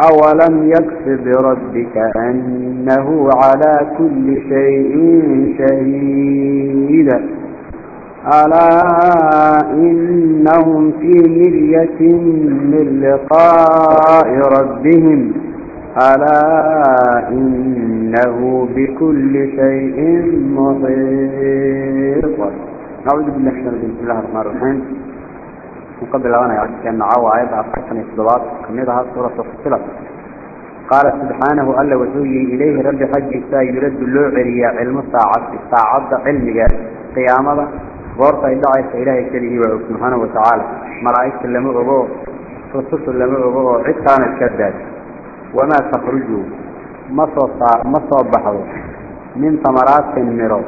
أولم يكف بربك أنه على كل شيء شهيد؟ ألا إنهم في مرية من لقاء ربهم؟ ألا إنه بكل شيء محيط؟ أعوذ بالله من بسم الله الرحمن الرحيم. uu ka bilaabanaya codkeena caawa aayadda afartan iyo toddobaad ka mid ahaa suuratu fusilat qaala subxaanahu alla wuxuu yihi ilayhi rabbi xaggiisaa yuraddu loo celiyaa cilmo saacati saacadda cilmigeed qiyaamada. Goorta ay dhacaysa ilaahay keligii waa og subxaanahu watacaala malaa'igta lama ogo rusushu lama ogo oo cid kalena iska daad. Wamaa takhruju? Ma soo saa ma soo baxdo. Min tamaraatin miro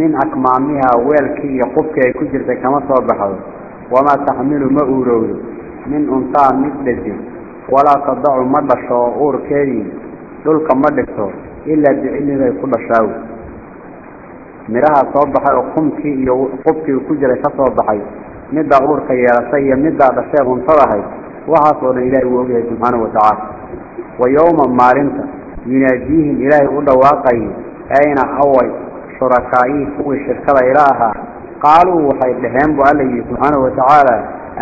min akmaamiha weelkii iyo qubkii ay ku jirtay kama soo baxdo wamaa taxmilu ma uurowdo min untaa mid dhashay walaa tadacu ma dhasho oo uurkeedii dhulka ma dhigto ilaa bicilmi bay ku dhashaa wey midhaha soo baxay oo qumkii iyo qubkii ku jiray ka soo baxay middaa uurka yeelatay iyo middaa dhashee huntadahay waxaas oo dhan ilaahay uu ogyahay subxaanahu watacaala wa yowma maalinta yunaadiihim ilaahay u dhawaaqayay ayna away shurakaayii kuwii shirkada ila ahaa qaaluu waxay dhaheen bu alla yidhi subxaanahu watacaala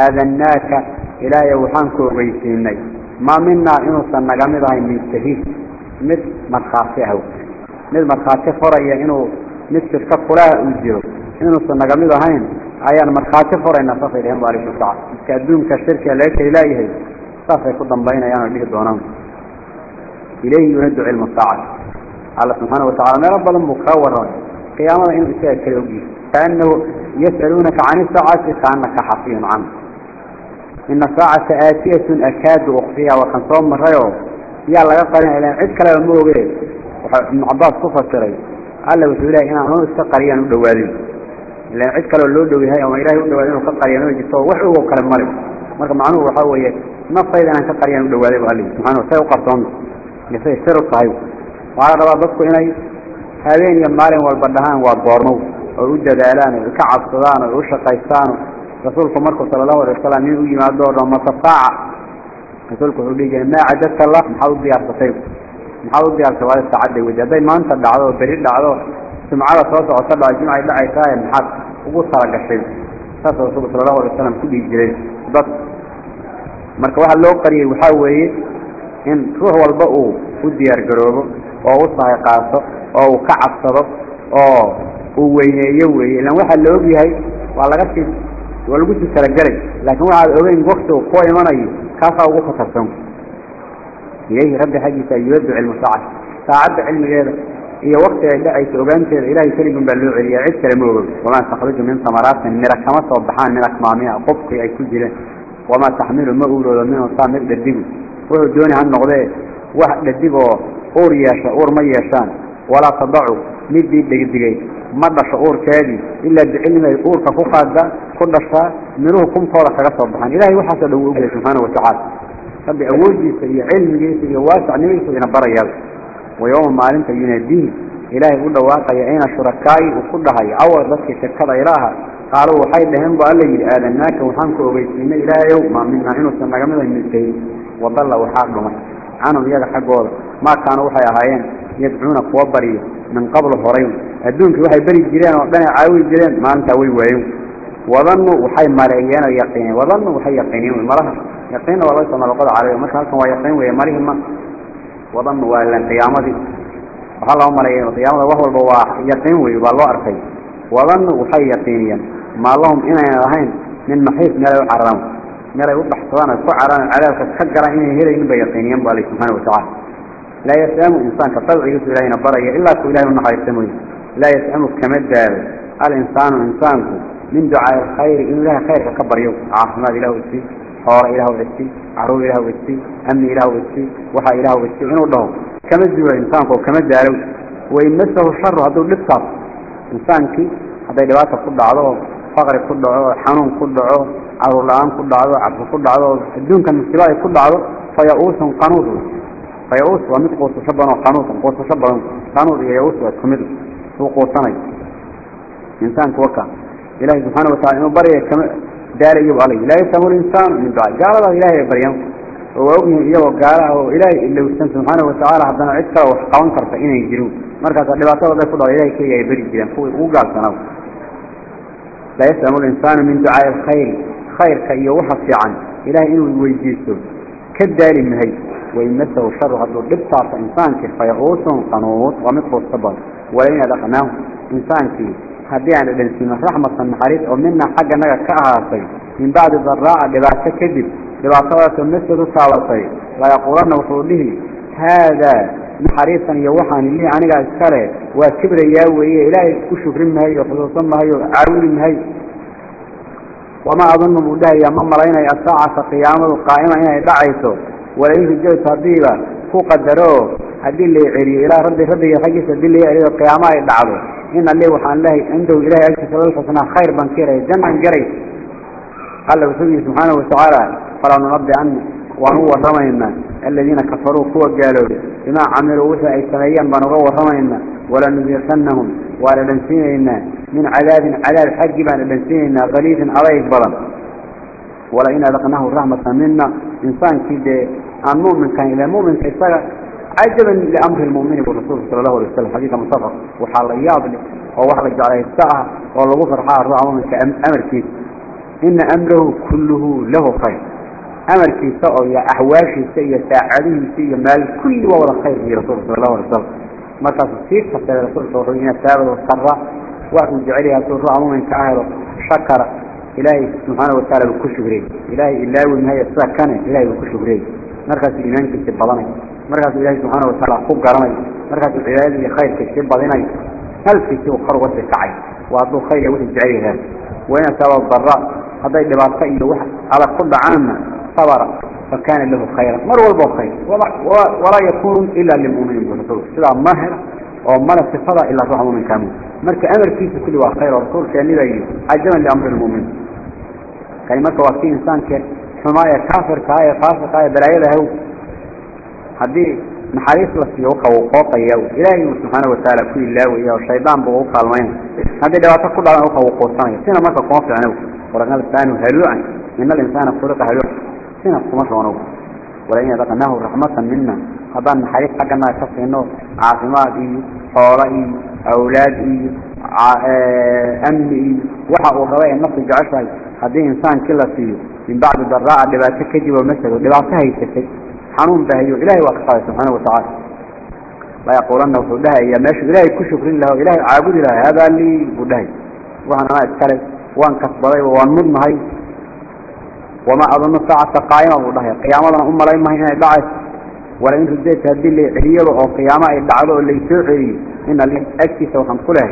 aadannaaka ilaahay waxaan ku ogeysiinay maa minaa inuusan naga mid ahayn min mid markhaati ah mid markhaati foraya inuu mid shirko kulaha uu jiro inuusan naga mid ahayn ayaan markhaati forayna saasay dhaheen bu ala subtaca iska adduunka shirkiga laga keli saasay ku dambaynayaanoo dhihi doonaan ilayhi yunadu cilmu saacati alla subxaana watacala meelo badan buu kaa waramay قيامة إنه إساء كيوجي كأنه يسألونك عن الساعة كأنك حفي عنه. إن الساعة آتية أكاد أخفيها وخمسون ريو يا الله يقرن إلى عد كلا الموغي ابن عباس صفة سري قال له بسؤوله إنا أمام استقريا ودوالين إلا عد كلا اللودو بهاي وما إلهي ودوالين وقريا ويجيسوا وحوه وكلام مرم مرك معنوه وحاوية نفسه إذا أنك قريا ودوالين وقال لي سبحانه سيوقفتون يسوي سر الصحيح وعلى ربا habeen iyo maalin walba dhahaan waa goormow oy u dadaalaan oo ka cabsadaan oy u shaqaystaan. Rasuulku markuu sala allahu alay wasalam nin u yimaado o dhan matafaaca rasuulku wuxuu dhihi jiray maa cadadta la maxaa u diyaarsatay maxaa u diyaarsatay waada saacadday weydi. Hadday maanta dhacdo oo beri dhacdo jumcada soo socota dhacdo jimcay dhacaysaa maxaad ugu talagashay saasuu rasuulku sala allahu alay wasalam ku dhihi jiray. Dad marka waxaa loo qariyay waxaa weeye in ruux walba uu u diyaargaroobo oo u sahay qaato oo uu ka cabsado oo ووينيه وي لأن واحد لو بيهاي والله قصي والقصي سلقلي لكن واحد أوين وقته وقوي مني كافة وقفة ترسم إليه رب حاجة يودع المساعد ساعد علم هذا هي وقت لا أي سوغانت إلهي كلمة بلوع عليا عد كلمة وما تخرج من ثمرات من مرك كما صبحان مرك مامية قبقي أي كل جلين وما تحمل ما أولو منه صامر للدقو وهو دوني عن نغضاء واحد للدقو أور ياشا أور ما ياشان ولا تضعوا. مدي الدقدقي مدى شعور كادي إلا بعلم الأور كفوقات ده. كل شاء منه كم طولة كغا صبحان إلهي وحسد هو سبحانه وتعالى. ربي أوجي سي علم سي واسع نبي سي نبرا يالك ويوم ما علمت يناديه إلهي قد واقع أين شركائي وقدها يعور بس شكرا إلها قالوا حيد لهم بألي آذناك وحنك وبيتين إلى يوم ما منا إنه سنقمنا من السيد وضل وحاق لهم عنهم يجا حقوا ما كانوا وحي أهايين يدعون قوبري من قبل هرين الدونك وحي بري جيران وقدنا عاوي جيران ما أنت وي ويوم وظنوا وحي ماليين ويقينين وظنوا وحي يقينين المرأة يقين والله سمع لقد عربي ما كان ويقين ويمرهم. ما وظنوا وأن قيامتي. وحال الله مريين وقيامة وهو البواح. يقين ويبالله أركي وظنوا وحي يقينيا ما اللهم إنا يرهين من محيث ملا يحرم ملا يوضح سوانا. كعران على كتحقر إنه هيري من بيقينيا بالله سبحانه وتعالى. لا يسأم إنسان كطبع يوسف إلهي نبري إلا كإلهي ونحا يسمي لا يسأم كمد الإنسان إنسانك من دعاء الخير إن لها خير كبر يوم. عاصمات إله وإسي حوار إله وإسي عروب إله وإسي أمن إله وإسي وحا إله وإسي إنه الله. كمد إنسانك وكمد ألو وإن مسه الشر هذا اللبسة إنسانك هذا لباسة كل عضو فقر كل عضو حنون كل عضو عرو الآن كل عضو عبد كل عضو الدون كان استباعي كل عضو فيؤوس قنوط. فيؤوس ومثل قوس شبنا قنوط قوس شبنا قنوط يؤوس وكمد هو قوساني إنسانك وكا إلهي سبحانه وتعالى إنه كم دار يجب عليه. لا يسمى الإنسان من دعاء. قال الله إلهي بريم. وأبني إياه وقاله إلهي إلا وستان سبحانه وتعالى حدنا عدك وحقوان كرتا إنا يجرون مركز اللباسة وذا كله إلهي كي يبري جيران وقال سنو. لا يسمى الإنسان من دعاء الخير. خير كي يوحف عن إلهي إنه يويجيسه كالدال النهي وإن ويمسه الشر عدو جبتع في إنسانك فيغوث قنوط ومثل الصبر ولين يدقناه إنسانك هديعن ابن سيمة رحمة النحريط ومنا حاجة نجا كأهاتي من بعد ذراعة لبعثة كذب لبعثة ومسه تساوطي لا يقولن وصوله هذا نحريطا يوحى اللي عنك أذكره وكبر ياوه إلهي كشف رمه وخصوصا مه وعول مه وما أظن مبداه يا راينا يا ساعة قيامه القائمة إنه دعيته. Dhacayso walain rujaytu haddiiba ku qadaro haddii la celiyo ilaa rabbi rabbiga xaggiisa haddii la celiyo qiyaamo ay dhacdo إن اللي وحان الله عنده إله أجل الحسنى خير بنكيرة جنة جري قال له سبحانه وتعالى فلا نربي عنه وهو رمينا الذين كفروا قوة قالوا بما عملوا وسع السميين بنغوا رمينا ولا نذيقنهم ولا ننسينا من عذاب عذاب حق بان ننسينا غليظ عليه بلد ولا إن ذقناه رحمة منا. إنسان كده المؤمن كان إلى مؤمن كيسا عجبا لأمر المؤمن والرسول صلى الله عليه وسلم حديث مصطفى وحال إياب ووحل عليه الساعة والله غفر حال رعوه كأمر كيس. إن أمره كله له خير. أمر كيس يا أحواشي سيء ساعده سيء مال كل وورا خير في رسول صلى الله عليه وسلم. ما تصير حتى رسول صلى الله عليه وسلم والسراء وأن جعلها سورة عموما كأهل شكر إلهي سبحانه وتعالى بكشبري إلهي إلا والنهاية الساكنة إلهي مركز الإيمان كتب بضاني مركز إلهي سبحانه وتعالى خوب قرمي. مركز العبادة خير كتب بضاني هل كتب خرق وسكعي وأضو خير وتجعيه هذا. وين سوى الضراء؟ هذا اللي بعد خير على كل عام صبر. فكان له خيرا. مر والبو خير. ولا, يكون إلا للمؤمنين بالرسول سلام ماهر وما لا استفاضة إلا روح مؤمن كامل. مرك أمر كيس كل واحد خير ورسول كان لي عجبا لأمر المؤمن. كلمة وقتي إنسان كحماية كافر كاية فاسق كاية بلايا له. هذه نحريص لسيه وقوقوطا يو. إلهي سبحانه وتعالى كل الله وإياه والشيطان بغوقا ألمين. هذه لو تقول على وقوقوطا سنة. ما تقوم في عنه. ورقنا الثاني هلوعا إن الإنسان خلق هلوعا سنة قمش ونوه ولئن ذقناه رحمة منا. هذا نحريص حقنا يتصل إنه عاصمات حولي أولادي أمني وحا وغوايا النص جعشها هذه إنسان كلا فيه من بعد ضراء لباتك كجب ومسك لباتها يتفك حنون بهيو إلهي وقفاه سبحانه وتعالى. لا يقولن وحده يا ماشي إلهي كشكر له إلهي عابد له هذا اللي بدهي وأنا ما أتكلم وأن كسبضي وأن مضمهي. وما أظن الساعة قائمة بدهي قيامة أم لا يمهي هنا دعس ولئن رديت هذه اللي عريض أو قيامة يدعوا اللي يسوعي إن اللي أكتس وحن كله.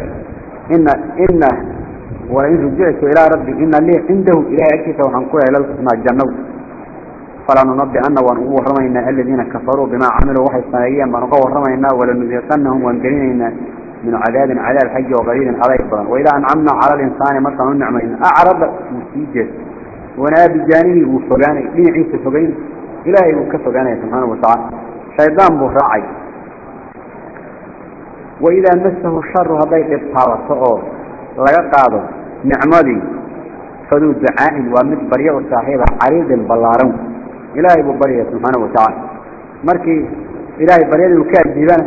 إن إن ولئن رجعت إلى ربي إن اللي عنده إلهي أكتس وحن كله إلى الجنة. فلا ننبئ أن ونقوه رمينا الذين كفروا بما عملوا وحي الصنعية ما نقوه رمينا ولنذيقنهم وانقلنا من عذاب عذاب حج وغريب على إبران وإذا أنعمنا على الإنسان مثلا النعمين أعرض مسيجة ونادي جانبي وفقاني لين عيسى فقين إلهي وكفقاني سبحانه وتعالى. شيطان بفرعي. وإذا مسه الشر هذا إبطارة لقى قاضي نعمدي فذو دعاء ومد بريء صاحبه عريض بلارون إلهي ببريه سبحانه وتعالى مركي إلهي بريه وكاد جيبان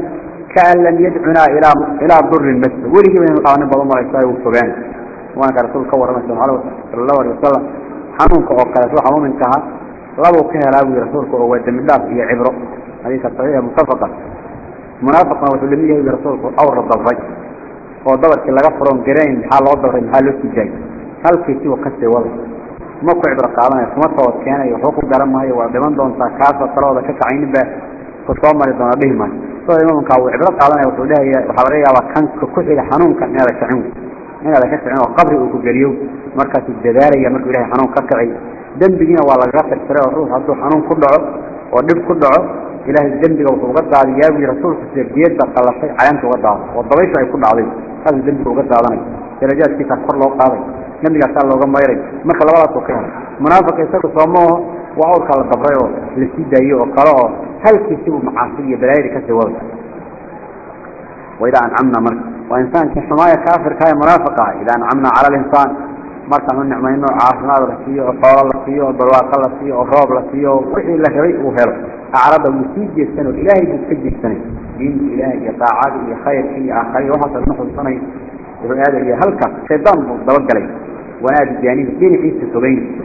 كأن لم يدعنا إلى إلى ضر المسجد ولي من القوانين بضم الله إسرائيل وفقان وأنا كرسول كور رمى صلى الله عليه وسلم حنونك وقال سوى حموم انتهى لابو كهر أبو رسولك هو الدم الله هي عبره هذه الصحيحة متفقة منافقة وسلمية برسولك أو رد الرجل ودورك اللي غفرهم قرين حال وضر محال السجاي هل في سوى قصة وضع ما ku cibro qaadanaya kuma soo keenayo wuxuu ku garan maayo waa dhiman doontaa kaasa talooda ka kacayn ba ku soo mari doona dhihi maayo soo imaamka uu cibro qaadanaya wuxuu leeyahay waxa laga yaabaa kan ku xiga xanuunka inaad ka kicin inaad ka kicin oo qabri uu ku geliyo markaas uu dadaalaya markuu ilaahay xanuun ka kicay dambigiina waa laga tirtiray oo ruux hadduu xanuun ku dhaco oo dhib ku dhaco ilaahay dambiga wuxuu uga daadiyaa buu rasuulku sirgeeda qalashay caleenta uga daado oo dabaysha ay ku dhacday kaas dambiga uga daadanay darajaadkiisa kor loo qaaday نبي قال له قام يري مرك لبعض وكان منافق يسوي صومه وأول كلا دبره لسيد أيه وقرأه هل كسبوا معاصية بلاير كسبوا وإذا أنعمنا مرك وإنسان كحماية كافر كاي منافقة. إذا أنعمنا على الإنسان مرك من نعمة إنه عافنا لسيه وقال لسيه وبرواق لسيه وفراب لسيه وإيه إلا شريء وهل أعرض المسيج السنة الإلهي بسجد السنة دين الإلهي يطاعات خير في آخر وحصل نحو السنة هذا اللي هلك شيطان ضرب عليه ونادي جانب دين عيسى سبين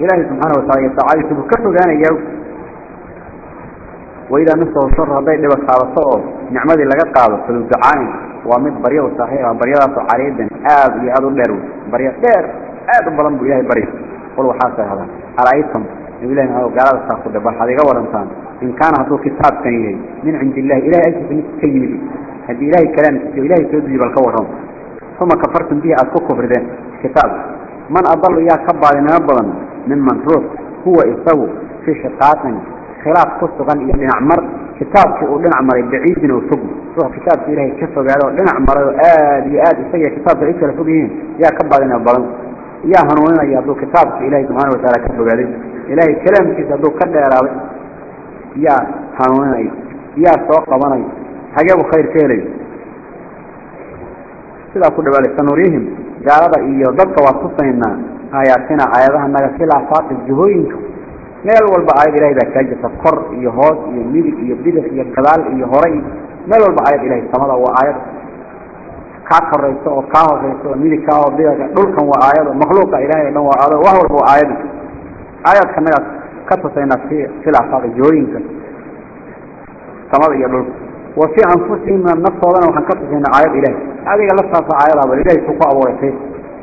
إلهي سبحانه وتعالى يتعالى تبكته جانا يو وإذا نسوا الشر هذا يدبك على الصعب نعمة لقد قال فلو دعاني ومد بريء صحيحة بريء عريضا آب لأذو الليرو بريء دير آب بلنبو إلهي بريء قلوا حاسة هذا أرأيتم إلهي هذا قال الساقود هذا قول إنسان إن كان هذا كتاب كان من عند الله إلهي أجل كيمي هذه إلهي كلام إلهي تدري بالكورهم ثم كفرتم به أتكو كفردين كتاب من أضل إياه كبار نبضا ممن روح هو يسوي في شقاق خلاف قصة إلى نعمر كتاب كأول نعمر بعيد وفق روح كتاب في إلهي كفر قالوا نعمر آدي آدي سيئة كتاب بعيد وفقهين يا كبار نبضا يا هنوين يا أبو كتاب في إلهي سبحانه وتعالى كفر قالوا إلهي كلام كيس أبو كده يا رابع يا هنوين يا سوق بني حاجة خير كيلي sidaa ku dhawaale sanurihim gaalada iyo dadka waa tusaynaa aayaadkina aayadaha naga khilaafaadka jihooyinka مال والبعيد إليه ذاك جس القر يهاد يملك يبدك يقلال يهري مال والبعيد إليه تمرة وعيد كاكر يسوع كاهر يسوع ملك كاهر بيرك نلكم وعيد مخلوق إليه نوع على وهو وعيد عيد كمال كتوسينا في في الأفق جوينك تمرة يدل وفي أنفسهم من نفسنا وحن كتوسينا عيد إليه هذه قلصة عيد أبو إليه سقى أبو رفيق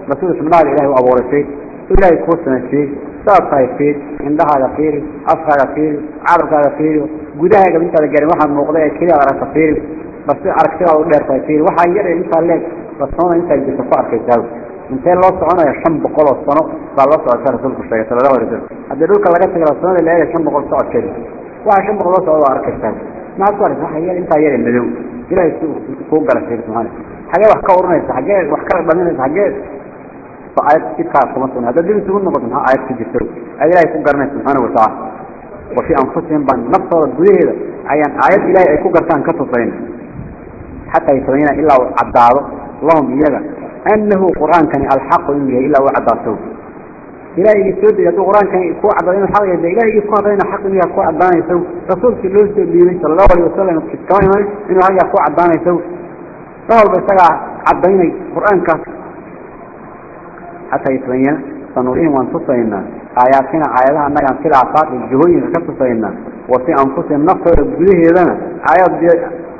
رسول الله إليه أبو رفيق إلهي كوسنا شيء سابقا يفير عندها يفير أفقا يفير عرقا يفير قدها يقب انت لقاري واحد موقضي كلي أغرق يفير بس عرقتها ودير يفير واحد يرى انت لك بس هنا انت يجب تفعل كيساو انت الله سعونا يشم بقول الصنو قال الله سعونا رسولك الشيء صلى الله عليه وسلم. يقولك لغاية تقرأ الصنو اللي يشم بقول كذي واحد شم بقول سعود وعرق كيساو ما أقول لك حاجة أنت يا المدو إلهي فوق على شيء سبحانه. حاجة وحكا ورنيس حاجة وحكا بنيس حاجة فآيات كتاب كما هذا دين سبحانه نقطة آيات كجسر أي إلهي فوق على سبحانه وتعالى. وفي أنفسهم بان نفس الدوية هذا. أيان آيات إلهي فوق على كتصين حتى يتبين إلا عداره اللهم إياك. أنه قرآن كان الحق إنه إلا وعدارته إلهي يسود يدو قرآن كان يكون عدالين الحق. يدى إلهي يكون عدالين الحق إنه يكون عدالين يسو رسول في اللوز بيبي صلى الله عليه وسلم في الكواني إنه هذا يكون عدالين يسو فهو بيساق عدالين القرآن كان xataa islan sanuriihim waan tusaynaa aayaatina aayadaha nagaan sidaa faaqi jihooyinka ka tusaynaa wasi anfusihim naftooda gudaheedana aayad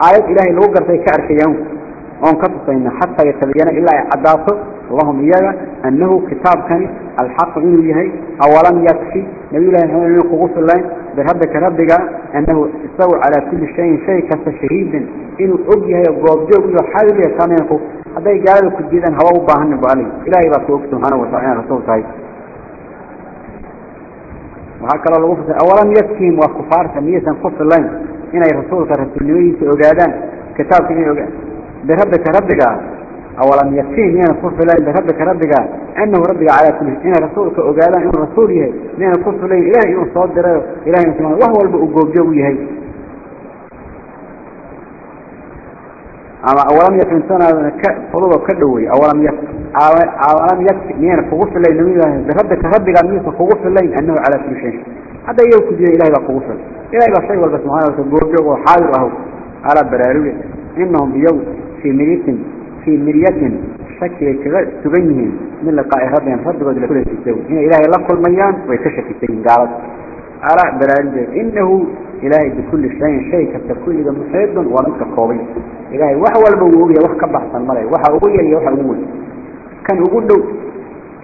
aayad ilaahay lagu gartay ka arkayaan oon ka tusayna xataa yatabayana ilaa ay cadaato اللهم إياه أنه كتاب كان الحق إنه يهي أولا يكفي. نبي الله أنه قوص الله بربك ربك أنه استوى على كل شيء شيء كالشهيد إنه أبيه يقوب جو يحاول يسامنه هذا يقال لك جدا هو باهن بعلي إلهي بطوك سبحانه وتعالى رسول صحيح وهكذا الله أولا يكفيهم وكفار سمية قص الله. إن رسولك رسول نبيه أقادان كتاب كنه أقادان بربك ربك. أولا يكفيه من الصف الله بربك ربك أنه ربك على كل إن رسولك أقالا إن رسوله من الصف الله إلهي إن صدر إلهي سبحانه وهو البقوب جويه أما أولم يكن سنة فضوه كدوي أولم يكن أولم من فقوف الله نمي الله بربك ربك أميس فقوف الله أنه على كل شيء. هذا يوكد إلهي بقوف إلهي بشيء والبسمعانه وتقوب جو وحاضر أهو على براروية إنهم بيوم في مرية في مرية شكل سبينهم من لقاء ربهم فضل لكل تسوي إن إلهي كل ميان ويكشف السجن قالت على برانجة إنه إلهي بكل شيء شيء كتكل إذا محيط ومنك قوي. إلهي وحوى الموضوع وحكى بحث الملأ وحوى أولي وحوى أول كان أقول له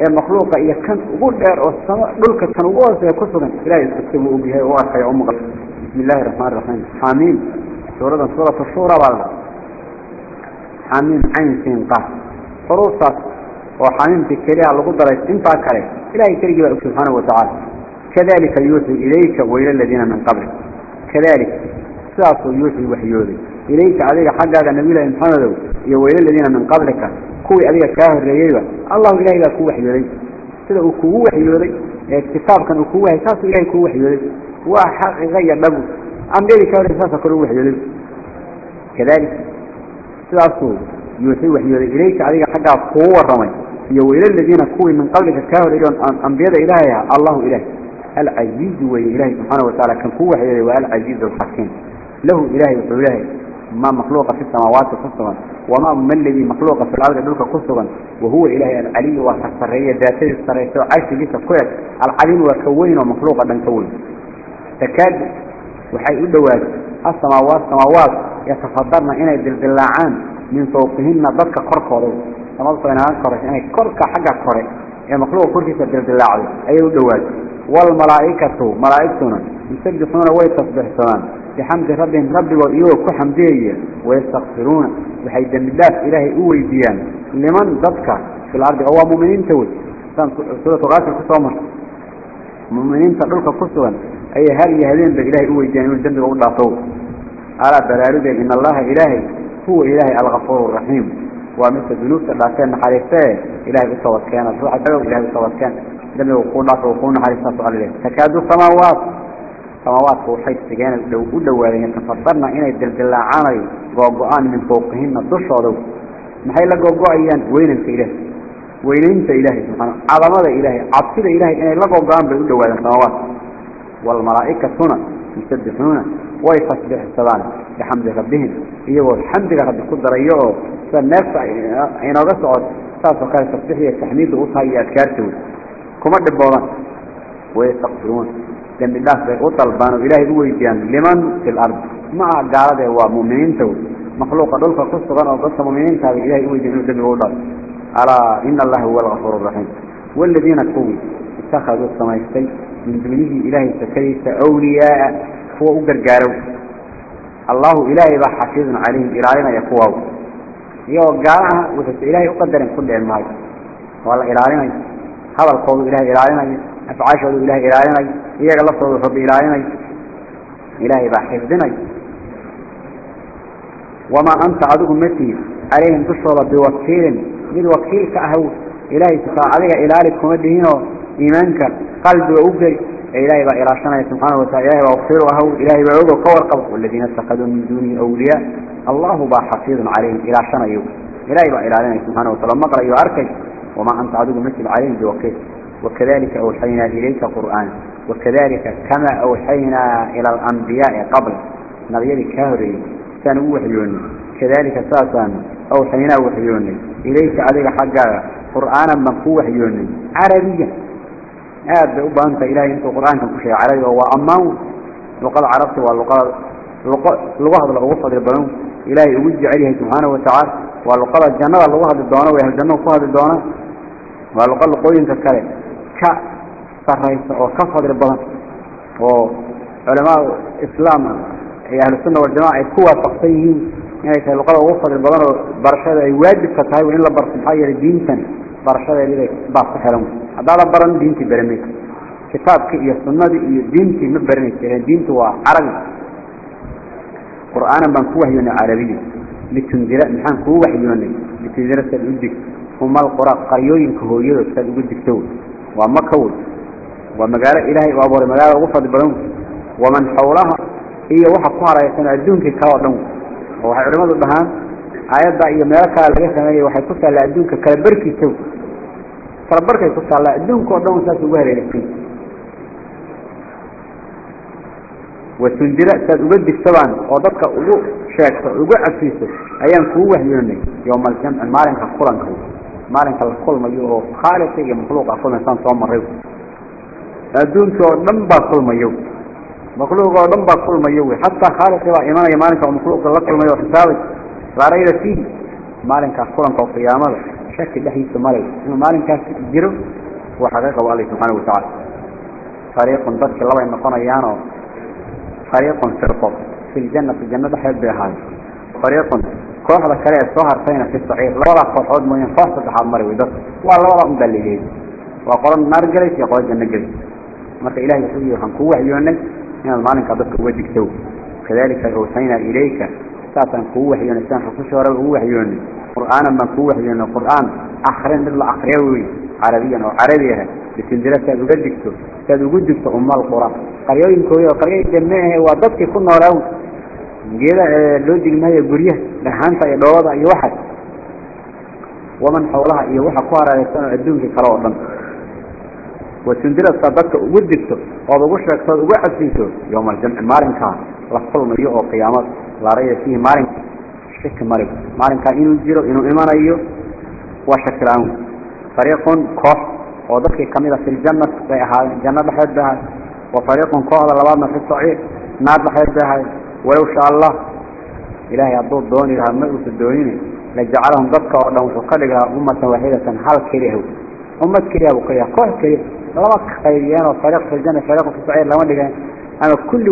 المخلوق إذا كان أقول دار والسماء دولك كان أقول سيكسرا إلهي استكتبوا بها وأرخي أمك بسم الله الرحمن الرحيم. حامين سورة سورة الشورى بعد. حامين عين سينقى فروصة وحامين في الكريعة لقدرة انت أكره إلهي كريجة سبحانه وتعالى. كذلك يوحي إليك وإلى الذين من قبلك. كذلك ساس يوحي وحيوذي إليك عليك حقا الله محمد وإلى الذين من قبلك. كوي عليك كاهر ريبا الله إلهي لا كوي وحيوذي سيدا كوي وحيوذي الكتاب كان كوي ساس إلهي كوي وحيوذي وحق غير بابه أم بيلي كاهر ساس كوي وحيوذي كذلك ساس يوحي وحيوذي إليك عليك حقا قوة رمي وإلى الذين كوي من قبلك كاهر ريبا أنبياء إلهي الله إلهي العزيز وإلهي سبحانه وتعالى كان قوة حيوذي والعزيز الحكيم له إلهي وإلهي ما مخلوق في السماوات قصبا وما من الذي مخلوق في الأرض دولك قصبا وهو إلهي العلي والسرية ذاتي السرية عايش ليس كويس العليم وكوين ومخلوق بن كوين تكاد وحي الدواد السماوات سماوات يتفضلن إنا min fawqihina dadka korkooda samada sooinaan inay korka xagga kore ee makhluuqa korkiisa dildilaacdo ayay u dhowaato waalmalaaikatu malaaigtuna yusabixuuna way tasbixsadaan bixamdi rabbihim rabbigood iyagoo ku xamdiyaya wayastakfiruuna waxay dembidhaaf ilaahay u weydiiyaan. Liman dadka filardi oo waa muminiinta wey. Saan suuratu qaasir ku soo martay. Muminiinta dhulka ku sugan ayay hal iyo habeen ba ilahay u weydiiyaan inuu dembiga u dhaafow alaa baraarugeen in allaha ilaahay هو إلهي الغفور الرحيم. ومثل ذنوب كان حريفاه إلهي بصوتكان الروح الدعو إلهي بصوتكان دم وقول نصر وقول حريفة عليه تكاد السماوات سماوات وحيث سجان لو أدوى تفضلنا إنا الدلدلاعاني قوقعان من فوقهن الضشعر محي لقوقعيان وين أنت إله؟ وين أنت إلهي سبحانه عظمة إلهي عطفة إلهي إنا لقوقعان بأدوى السماوات. والملائكة هنا يسبحون ويتصبح السبان بحمد ربهم. إيوه الحمد رب قدر إيوه. فالناس إنا رسعت. ساسو كان تصبحي التحميد وصهي أذكارته كما دبوران ويستغفرون جنب الله في وطلبان وإلهي هو يديان لمن في الأرض؟ مع قارده هو مؤمنين تو. مخلوق دولك قصة أو قصة مؤمنين تابع إلهي هو يديان ودنه وضع على إن الله هو الغفور الرحيم. والذين كوي اتخذوا السمايستي من دونه إلهي سكريس أولياء هو أقرقارو الله إلهي بحفيظ عليهم إلهينا يقواه. يو قارها وتس إلهي أقدر كل الماء والله إلهينا هذا القول إلهي إلهينا أفعاشه إلهي إلهينا إياك الله صلى رب إلهينا. إلهي بحفظنا وما أنت عدو متي عليهم تشعر بوكيل من وكيل كأهو إلهي تفاع عليك إلهي كمدهين إيمانك قلب وأجري إلهي بإراشنا سبحانه وتعالى إلهي أهو إلهي بأعوذ وكور قبض والذين اتخذوا من دونه أولياء الله بحفيظ عليهم إراشنا يوم. إلهي بإراشنا سبحانه وتعالى مقرأ يؤركي وما أنت عدو مثل عليهم بوكيل. وكذلك أوحينا إليك قرآن. وكذلك كما أوحينا إلى الأنبياء قبل. نبي كهري كانوا وحيوني كذلك ساسا أوحينا وحيوني إليك عليك حقا قرآنا مكو وحيوني عربيا هاد بأبانت إلهي انتو قرآن تنكشي علي وهو أمان لقال عربتي واللقال لقال لغوصة للبنون إلهي وجع عليه سبحانه وتعالى واللقال الجنة اللغوصة للدونة ويهل الجنة وفهد للدونة واللقال لقوي انت الكالي كا صحيح وكفهد للبنون وعلماء إسلام هي أهل السنة والجماعة كوة تقصيهم يعني اللغة وصل البلد برشاد أي واجب كتاي وإن لبرسم حي للدين تاني barashadeedii baa ku xiran haddaadan baran diintii baramaysa kitaabkii iyo sunnadii iyo diintii ma baranaysa diintu waa carabi qur'aanan baan ku waxyoonay carabiya litundira maxaan kuu waxyoonay litundira saad u dig umal qura qaryooyinka hooyadood saad ugu digto waa maka wey waa magaalo ilaahay u abuuray magaalada ugu fadli badan waman xawlaha iyo waxa ku haraysan adduunkii kale oo dhan oo waxay waxay ku taallaa adduunka adduunka oo dhan saas ugu hareeraysan watundira saad uga digtabaan oo dadka ugu sheegto ugu cafiiso ayaan kuu waxyoonay yowma aljamci maalinka kulanka. Maalinka la kulmayo oo khaaliqa iyo makhluuqa kulmaysaan soo maray adduunkii oo dhan baa kulmayo makhluuq oo dhan baa kulmayo wey xataa khaaliqii baa imanaya maalinka oo makhluuqa la kulmayo oo xisaabay. Laa rayba fiihi maalinkaas kulanka oo qiyaamada شك الله في سمالي إنه مال كاس جرو. وحقيقة والله سبحانه وتعالى. فريق ضد الله إن صنع يانو. فريق فرق في الجنة في الجنة حب بهاي فريق كل هذا كله صهر في الصعيد لولا فرحود من فصل الحمر ويدك. والله ولا مبلجين وقال نرجلي في قرن نجلي ما في إله يسوي هنكو حيونك إن المال كذبك وجهك تو كذلك روحينا إليك. ساتن قوة حيونك ساتن خصوصا روح حيونك القرآن من كوه لأن القرآن أخرين من الله أخريوي عربيا أو عربيا لكن ذلك تدو قدكتو تدو قدكتو أم القرى قريوي كوي وقريوي جمعه وضبك كنا رأون جيلا آه، لوجي ما يبريه لحانتا يبوضع يوحد ومن حولها يوحد قوارا يستنع الدون في قراء الله وكن ذلك تدكت قدكتو وضبوش لك تدو قدكتو يوم الجمع مارن كان لفظ مريوه وقيامات. لا رأي فيه مارن كان شك مالك مالك كان إنه زيرو إنه إيمان أيه وشك العون فريق كف وضخ كميرا في الجنة بها الجنة بحيات بها. وفريق كف على بعضنا في الصعيد نار بها. ولو شاء الله. إلهي عبد الدوني لها المئوة الدوني. لجعلهم ضبطة وعدهم شقالها أمة وحيدة حال كريه أمة كريه وقريه كف كريه لما كريان وفريق في الجنة فريق في الصعيد لما لقى أنا كل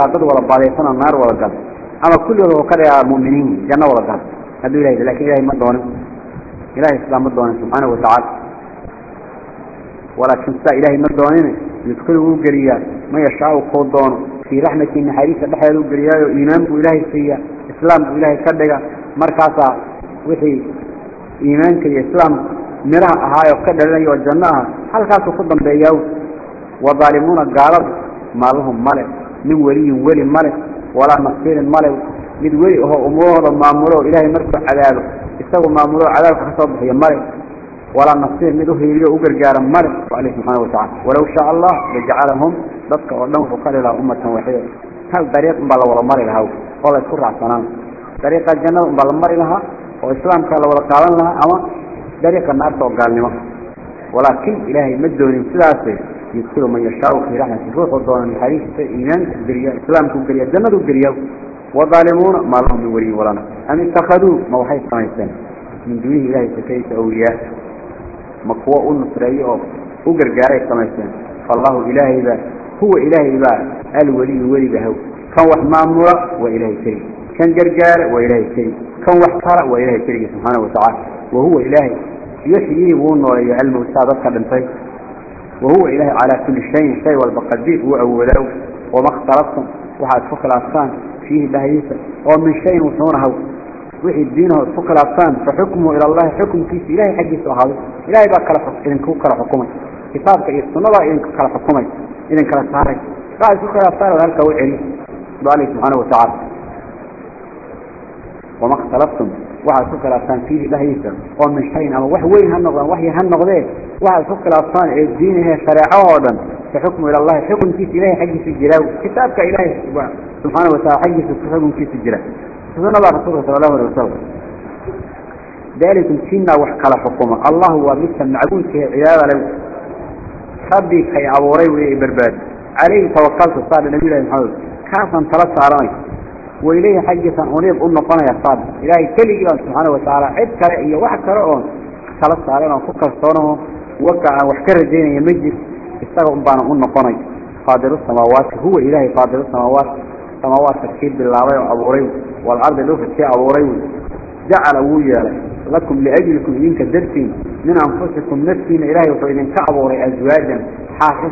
على ضد ولا بعضيتنا النار ولا جنة ama kulligood oo kadhigaa muminiin janno wada gal hadduu ilahay laakiin ilahay ma doonin. Ilahay sidaa ma doonin subxaanahu watacaala walaakin sidaa ilaahay ma doonin yudkilu wuu geliyaa man yashaau kuu doono. Fii raxmatii naxariista dhexdeeda u geliyaayo iimaan buu ilahay siiya islaam buu ilaahay ka dhiga markaasaa wixii iimaanka iyo islaamka midhaha ahaayoo ka dhalinaya oo janno ah halkaasuu ku dambeeyaa wadaalimuuna gaalada maalahum male min weliyin weli male ولا مكفين الملك. مدوي هو أموره المامورة إلهي مرفع عذابه استوى المامورة عذابه حسابه يا ملك ولا مكفين مدوه يريد أقر جارا ملك وعليه سبحانه وتعالى. ولو شاء الله لجعلهم بطق ولهم فقال إلى أمة وحيدة هل طريق مبالا ولا مري لها؟ قال يسكر عسنان طريق الجنة مبالا مري لها وإسلام قال ولا قالن لها. أما طريق النار توقع لنا. ولكن إلهي مدوني سلاسي يدخل من يشاء في رحمة الروح وضعنا من حديث إيمان السلام كم قريبا جمدوا قريبا وظالمون ما لهم من ولي ولنا أم اتخذوا؟ موحي الصميسة من دونه إله سكيس أولياء. مقوى النصرية وقرقاء الصميسة فالله إله إباء هو إله إباء الولي الولي بهو كان وحمامرة وإله سري كان قرقار وإله سري كان وحطارة وإله سري سبحانه وتعالى. وهو إله يحييه ونوري علمه السادة كالنفاية وهو إله على كل شيء شيء والبقدير هو أولاو وما اخترتهم وحد فوق العصان فيه الله يسا ومن شيء وصوره وحي الدين فوق العصان فحكمه إلى الله حكم كيس إلهي حجيس وحاضر إلهي يبقى كلا حكم إذن كو كلا حكمي كتابك إيه؟ إرسل الله إذن كلا حكمي إذن كلا سهري. بعد فوق العصان وذلك وعلي بعلي سبحانه وتعالى. وما اخترتهم sunnadaa idinku kala kala isku khilaaftaan oo min shayin ama wax weyn ha noqdaan wax yar ha noqdee waxaad isku khilaaftaan ee diinahe shareeco oo dhan faxukmu ila allahi xukumkiisa ilahay xaggiisa jiraa kitaabka ilahay subxaana wataala xaggiisa xukumkiisa jira sunada rasuulka sala allahu alay wasalam dalikum kiinaa wax kala xukuma allahu waa midka macbuudkahe cibaadada le rabbi kay abuuray barbaadi calayhi tawakaltu saadha nabiy lahi maxamed كاسا ثلاث سارني وإليه حجة أنيب أن قنا يصاب. إلهي كلي سبحانه وتعالى. عد كرئي واحد كرئون ثلاث سارنا وفكر صونه. وقع وحكر الدين يمجد استغل بان أن قنا قادر السماوات. هو إلهي قادر السماوات. سماوات تركيب بالله وأبوري والأرض له في أبوري جعل ويا لكم لأجلكم إنك درتين من أنفسكم نفسين إلهي وفإذن كأبوري أزواجا حافظ.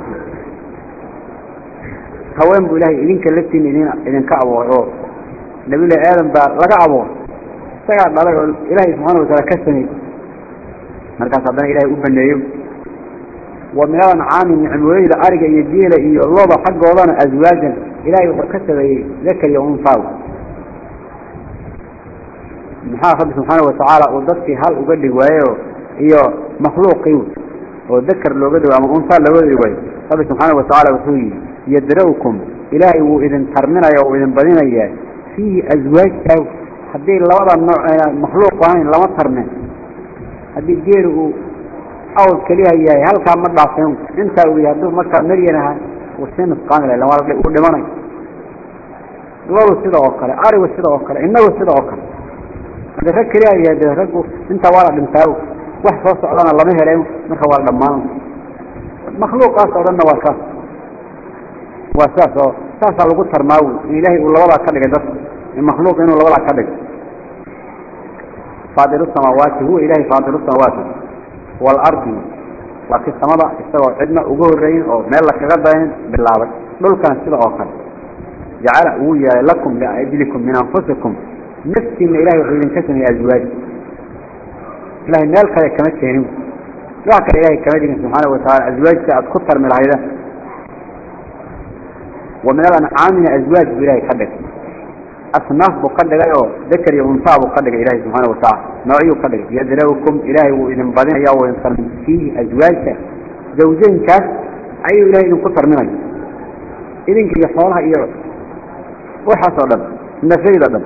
هوان بإلهي إذن كلفتين إذن, كأبوري نبي الله آدم بار لقى أبوري سيقعد لقى إلهي سبحانه وتعالى كسني. مركز عبدنا إلهي أبن يوم ومن الأنعام نعموين لأرجع يديل إيه الله حق وضعنا أزواجا. إلهي وكسب ذكر يوم فاو. محافظ سبحانه وتعالى وضدك هل أقدر وياه. إيه مخلوق يوت. وذكر لو قدر أما أنصار لو قدر وياه. رب سبحانه وتعالى وسوي يدروكم إلهي وإذن ترمنا يا وإذن بدينا إياه fiihi aswaaj aw. Haddii labada nooc makhluuq ahayn lama tarne haddii geeri uu aws keliya yahay halkaa ma dhaafeen intaa uu yahay hadduu markaa maryan ahaa sinus qaamil uu dhimanayo loru sida oo kale arigu sida oo kale inagu sida oo kale. Haddii rag keliya yahay de raggu intaa waa la dhintaa wax soo socdana lama helen marka waa la dhammaanay makhluuqaas oo dhanna waa saas. Waa saas oo صاصا لو ترماو إلهي ولا ولا كذا جدات المخلوق إنه ولا ولا كذا السماوات هو إلهي فاضل السماوات والأرض وكي السماء استوى عدنا وجوه الرين أو ملك غضبين بالعبر لول كان سبع آخر جعل ويا لكم لأجلكم من أنفسكم نفسي من إلهي وحيد يا أزواج إلهي نالك هذا كما تهنيه لا كإلهي كما تهنيه سبحانه وتعالى أزواج كأتخطر من العيدة ومن الأنعام أزواج إلهي قدك أصناف بقدك أيوه ذكر ينصاب بقدك إلهي سبحانه وتعالى. نوعيه قدك يدلوكم إلهي وإذن بدين أيوه وإنصر فيه أزواج. زوجين كاس أي إلهي إذن قطر منه إذن كي يحولها إيوه وحصل نفيد دم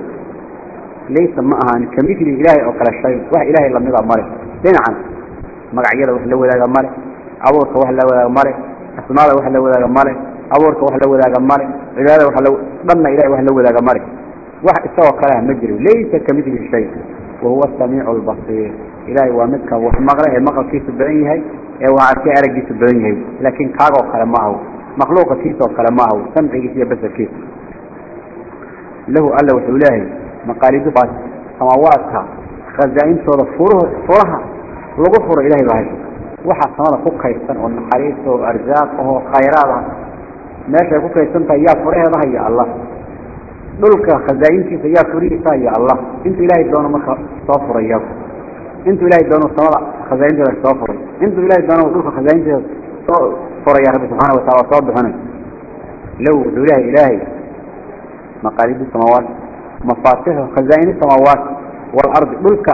ليس معها كمثل إلهي أو كلا شيء. وح إلهي لم يضع مري دينعا مقعيدا وح لو ذاك مري أبورك وح لو ذاك مري أسماء وح لو ذاك مري أبورك وح لو ذاك مري عبادة وح لو ضمن إلهي وح لو ذاك مري وح استوى كلاه مجري ليس كمثل شيء وهو السميع البصير إلهي ومدك وحمغره مقل كيس بعينه وعاركي أرق كيس بعينه لكن كاغو كلامه مخلوق كيس وكلامه سمعي كيس بس كيس له ألا وحولاهي مقاليد بعض سماواتها خزائن فره فرها لغو فر إلهي بهاي وحا سمادا كوك كيستان والنحريس وأرزاقه ماشي كوك كيستان تايا فرها بهاي يا الله دولك خزائن كيسا يا فريسا يا الله. انت إلهي دونه مكا صافر إياك انت إلهي دونه سمادا خزائن كيسا صافر انت إلهي دونه دولك خزائن كيسا صافر يا رب سبحانه وتعالى صابر هنا. لو إلهي إلهي مقاليد السماوات مفاتيح خزائن السماوات والأرض ملك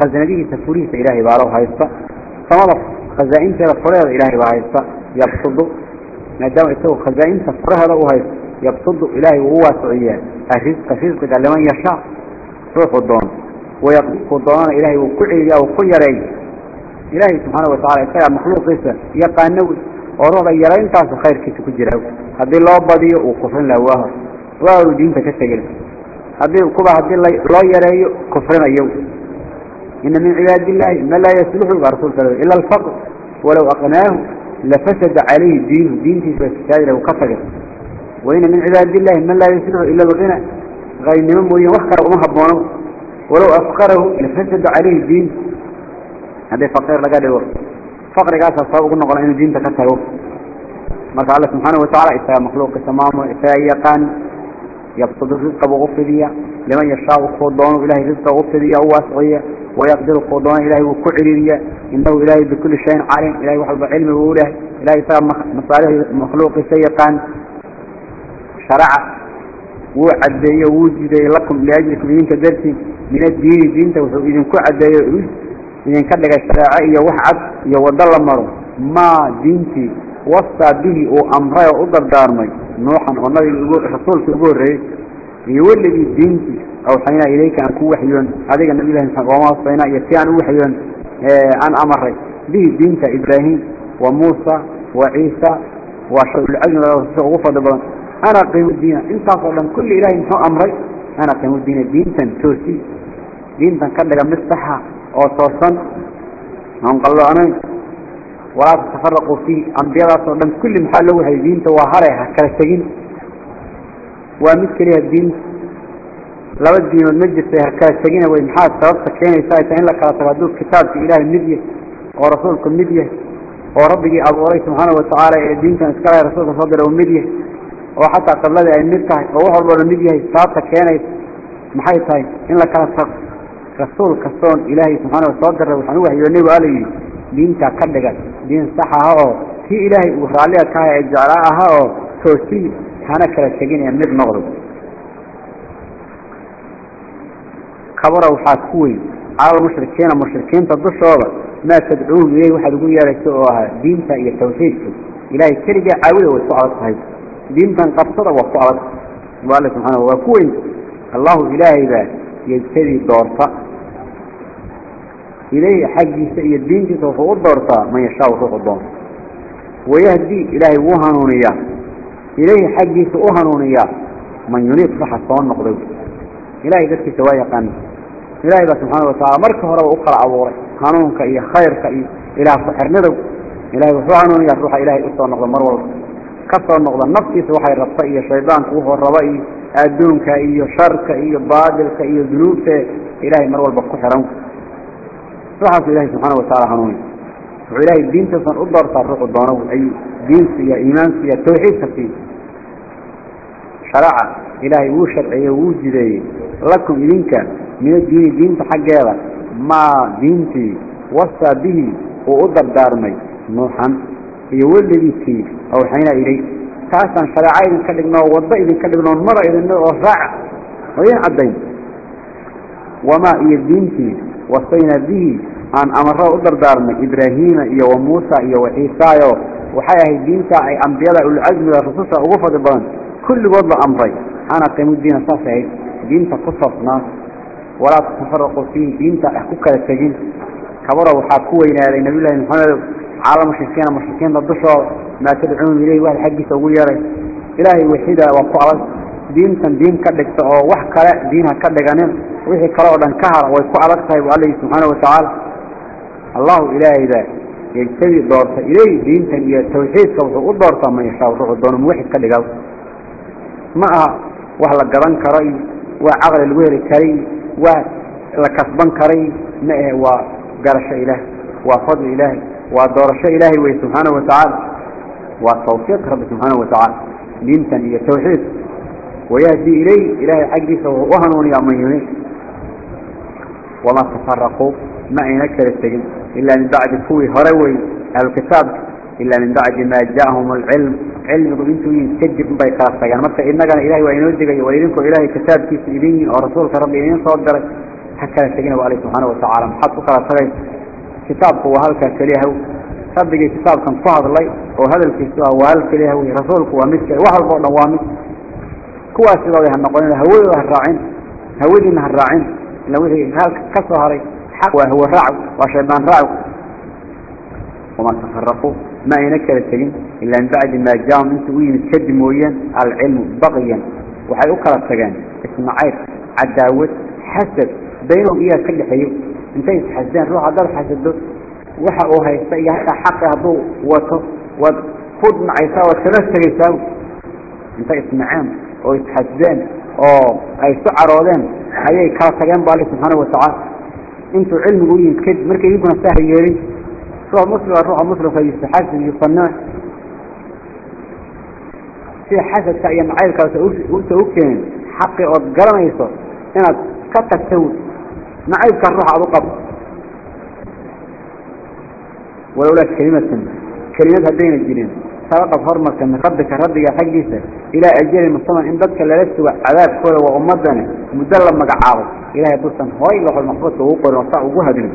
خزائنه تفوريه إلهي بالله هايستا سمضى خزائن ترى فريض إلهي بهايستا يبصد ندام يسوي خزائن تفرها له هايستا يبصد إلهي وهو سعيان الرزق رزق لمن يشاء. روح الدون ويقضي الدون إلهي وكعي وكل يري. إلهي سبحانه وتعالى يسأل مخلوق إيسا يقانوي ورغب يرين تاس خير كيس كجره هذه الله بدي وكفر له وهر وهو دين تكتجل هذه كبا هذه لا يرى كفرنا يوم إن من عباد الله ما لا يسلح الرسول صلى الله عليه وسلم إلا الفقر. ولو أقناه لفسد عليه دين دين في فساد كفر. وإن من عباد الله من لا يسلح إلا الغنى غير نمم ويوخر ومهبونه ولو أفقره لفسد عليه دين. هذا فقير لقال له. فقر قاسا صاب قلنا قلنا إن دين تكتره. مركا الله سبحانه وتعالى إساء مخلوق تمامه إساء يقان يبسط الرزق بغفرية. لمن يشاء الخضان إلهي رزق غفرية واسعية ويقدر الخضان إلهي وكعرية إنه إلهي بكل شيء عالم إلهي وحب علمه وله إلهي صار مصالح مخلوق سيقان. شرع وعدي ووجد لكم لأجلكم إذن كدرتي من الدين دين توسو إذن كعدي إذن كدك الشرعية وحد يوضل مرو ما دينتي وصى به وأمره وأضر دارمي. نوحا ونبي رسولك يقول يولد دينتي أو حينا إليك أن كو وحيون هذا النبي الله وما وصينا يتيان وحيون عن أمره. به دينك إبراهيم وموسى وعيسى وشعب العلم وغفة دبان أنا قيم الدين. انت أصلا كل إله محو أمري. أنا قيم الدين. دينتا توسي. دينتا كدك مستحى أو توصا هم قالوا أنا ولا تتفرقوا فيه. أنبياء أصلا كل محل له waa mid keliya diinta laba diinood ma jirta harkala tegina wey maxaa sababta keenaysa ayta in la kala tago hadduu kitaabkii ilaahay mid yahay oo rasuulku mid yahay oo rabbigii abuuray subxaana watacaala ee diintan iskale rasuulka soo dira uu mid yahay oo xataa qibladii ay mid tahay oo wax walboo mid yahay sababta keenaysa maxay tahay in la kala tago? Rasuul kastoon ilaahay subxaana wa soo dira waxaan u waxyoonay waa la yidhi diintaa ka dhigan diin sax aha oo tii ilaahay uu raalliga ka ee jeclaa aha oo toosi hana kala teginee mid noqdo. Kabara waxaa ku weyn. Calal mushrikiina mushrikiinta dushooda maa tadcuuhum ilayh waxaad ugu yeeraysa oo ahaa diinta iyo tawxiidka. Ilahay keligee caawuda way ku adag tahay. Diintan qabsada waa ku adag. Waa alle subxaanahu waa ku weyn. Allahu ilaahay baa yejtadii doorta. Ilayhi xaggiisa iyo diintiisa wuxuu u doortaa man yashaau ruuxu doon wayahdii ilaahay wuu hanuuniyaa. إليه حقي سأهنونيا. من يريد صح الصوان نقضي إلهي ذاتك سوايا قاني إلهي سبحانه وتعالى مركه رب أقرأ عبوري قانونك إيا خيرك إيا إله سحر ندو إلهي وحوانون يا روح إلهي أصلا نقضى مرور. كسر نقضى نفسي سوحي إيا شيطان كوه الربائي. أدونك إيا شرك إيا بادلك إيا ذنوبك. إلهي مرور بقو حرامك روحك إلهي سبحانه وتعالى حنوني وإلهي الدين تسن أدار صار الدانو أي دين سيا إيمان سيا توحيد سفيه شرع إلهي وشرع أيه وجدي لكم إذنك من الدين دين تحقيرا ما دينتي وصى به وأدر دارمي. نوحا يولد فيه أو حين إليه. تاسا شرعا إذن كدقنا ووضع إذن كدقنا ونمر إذن رفع وين عدين وما إيه دينتي؟ وصينا به عن أمره أدر دارمي إبراهيم إيه وموسى إيه وعيسى وحياه دينتا أي أنبياء العزم والرسوسة وغفظ بان كل وضع أمري أنا قيم الدين صافي دينتا قصصنا ولا تتفرقوا فيه دينتا أحكوك للتجين كبروا وحاكوين هذا النبي الله محمد على مشركين مشركين ضدشوا ما تدعون إليه واحد حق سوي يري إلهي وحيدة وقعت دينتا دين كدك أو وحكا دينها كدك أنم وحي كلاو دان كهر ويقعلك صاحب عليه سبحانه وتعالى الله إلهي ذا يجتبي دورته إليه دينتا إيا توحيد كوحو دورته ما يشاء وروح الدون موحد كدك معها وحلا قران كري وعقل الوير كري ولكسبان كري ما هو قرش إله وفضل إلهي ودورش إلهي وي سبحانه وتعالى والتوفيق رب سبحانه وتعالى دينتا هي توحيد ويهدي إليه إلهي حقه وهنون يا من وما تفرقوا ما ينكر السجن إلا من بعد فوي هروي الكتاب إلا من بعد ما جاءهم العلم. علم بنتو يكذب بيقاس يعني مثلا إنك إلهي وإنودك وإذنكم إلهي كتاب كيس إذيني ورسولك ربي إذين صدرك حكى السجن وعليه سبحانه وتعالى. محطوك على صغير كتاب هو هلك كليه ربك كتاب كان فهد لي وهذا الكتاب وهل كليه رسولك ومسك وحل بقنا وامس كواس الله هنقولين هودي وهالراعين هودي هالراعين. لو هي هلك كسهري حق وهو رعب وشيطان رعب وما تفرقوا ما ينكر السجن إلا من بعد ما جاءهم أنتوا يتكدم ويا العلم بغيا. وحي أكرا السجن اسمعيت عداوة حسد بينهم إياه كل حيو أنت يتحزن روح عدال حسد وحا هيستيا حق هدو وطو وفض معيسا وثلاثة يساو. أنت اسمعان ويتحزن oo ay su caroodeen ayay kala tageen baa Allah subhanahu ta'ala intuu cilmigu yimid markay ibna sahay yeelin روح مسلم روح مسلم فيستحسن يصنع. في حسد كأي معايلك وتوكين حقي وقرن يصر هنا كتك تسوي معايلك الروح أبو قبل ولولا كلمة. كلمة هدين الجنين sabaqab horumarka min rabbika rabbiga xaggiisa ilaa ajalin musaman in dadka lala suga cadaabkooda waa ummadani muddo la magacaabo. Ilahay dusan hooy loxol maxfuudka ugu qorin oo saa ugu hadlin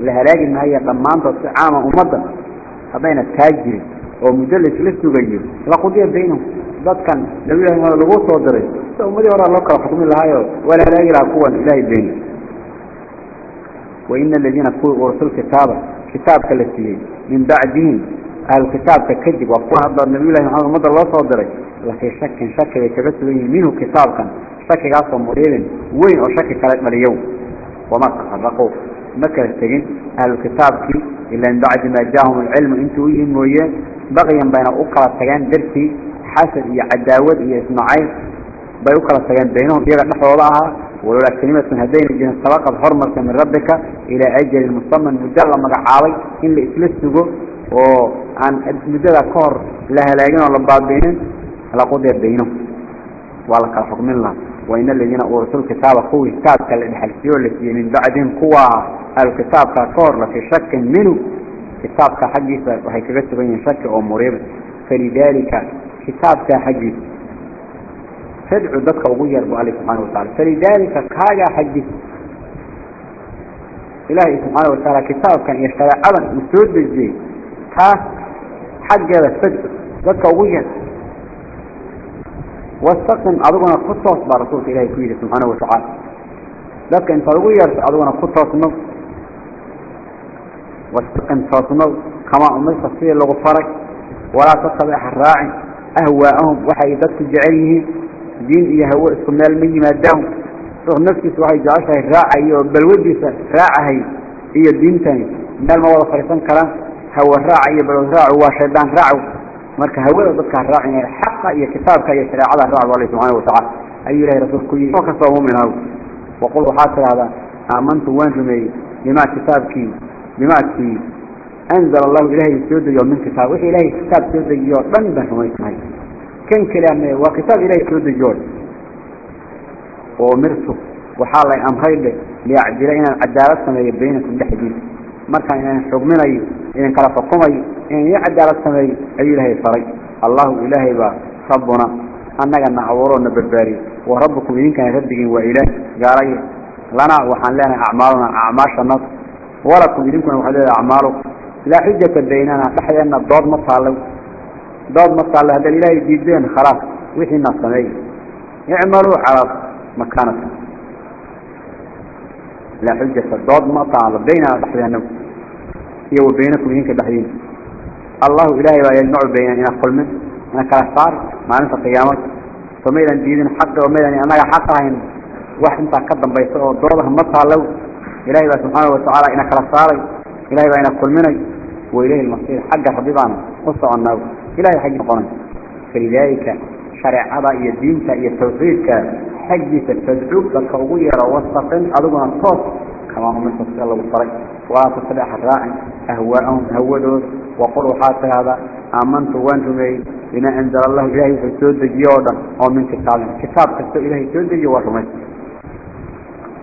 la halaagi maayo dhammaantood si caama ah ummadda. Haddayna taa jirin oo muddo laisla sugayo. Laqudiya baynahum dadkan nabiyullahi lagu soo diray. Sida ummadii horaa loo kala xukmi lahaayo waa la halaagi lahaa kuwan ilaahay beyni waina aladiina kuwii ursul kitaaba kitaabka la siiyey min bacdihim أهل الكتاب ككذب وقوة. هذا النبي الله محمد مدى الله صدره لكي شك شك يكبت منه كتاب كان. شك قاصة مريد وين أو شك كلام اليوم وما تحرقوا. مكر السجن أهل الكتاب كي إلا أن بعد ما جاءهم العلم إنتوا إيهم وياه بغيا بين أقرى السجان درسي. حسد يا عداود يا إسماعيل. بيقرأ السجان بينهم. يغا نحو وضعها. ولولا كلمة من هدين الجنة سبقت حرمة من ربك إلى أجل المصمم. مجرد مقعاوي إن لإسلسه وعن مجرد كور. لها لاجين ولا بعض بينهم على قضية بينهم وعلى حكم الله. وإن الذين أورثوا الكتاب قوي كتاب كالحلسيو التي من بعدهم قوة الكتاب كور في شك منه. كتاب كحجيث وهي كبت بين شك أو مريب فلذلك كتاب كحجيث تدعو ذلك وغير بأله سبحانه وتعالى. فلذلك كاجا حجيث إلهي سبحانه وتعالى كتاب كان يشترى على مسود بالجي كا حق هذا الفدع ذلك وغير واستقم أدونا قطوس برسول إلهي كويلة سبحانه وتعالى. لكن انت وغير أدونا قطوس نو واستقم صوتنو كما أمرت فيه لغفرك ولا تتبع الراعي أهواءهم. وحي ذات جعله. دين إيا هو اسكمال مني ما داهم رغم نفسي وحي جعشها الراعي بل راعي. هي الدين تاني. ما وضع فريسان كلام. هو الراعي يبلغ راعي وشيطان راعي. مالك هو ضدك الراعي الحق هي كتابك يسرع على الراعي والله سبحانه وتعالى. أي الله رسول كي وقصوا من هذا. وقلوا حاصل هذا. آمنت وانتمي لما كتابك لما كتابك. أنزل الله إليه السيود اليوم. من كتاب وإحي إلهي كتاب سيود اليوم. من بس ما يسمعي كن كلامي وكتاب إليه سيود اليوم. ومرته وحالي أمخير لي ليعدلين العدالة بينكم بحديث. Dhexdiisa marka inaan xugminayo inaan kala xukumayo إن يعدل السماء أي إلهي فري الله إلهي با ربنا أنك نعورنا بالباري وربكم إذن كان يردقين وإله قالي لنا وحن لنا أعمالنا أعماش النص ولكم إذن كان وحدد أعماله لا حجة بيننا تحيى أن الضاد مصالو ضاد مصالو هذا الإله يجيبين خلاص وحينا السماء اعملوا على مكانته لا حجة الضاد مصالو بيننا تحيى أنه يو بينكم إذن كدحيين الله إلهي ويجمع بين إن كل من. أنا كالصار ما أنت قيامك فميلا ديدين حق وميلا أنا حقها إن واحد أنت قدم بيسوه ضربهم مطلع له إلهي سبحانه وتعالى إن كالصار إلهي وإن كل من وإلهي المصير حق حبيبنا قصة عنه إلهي حق قرن فلذلك شرع هذا هي الدين حق تدعوك لكوية ووسطين أدونا الصوت كما هم من تصير الله بالطريق ولا تتبع الراعي أهواءهم هودوا وقلوا حتى هذا. آمنت وأنتم بما أنزل الله إلهي في سود جيودا. أو من كتاب كتاب كتاب إلهي سود جيودا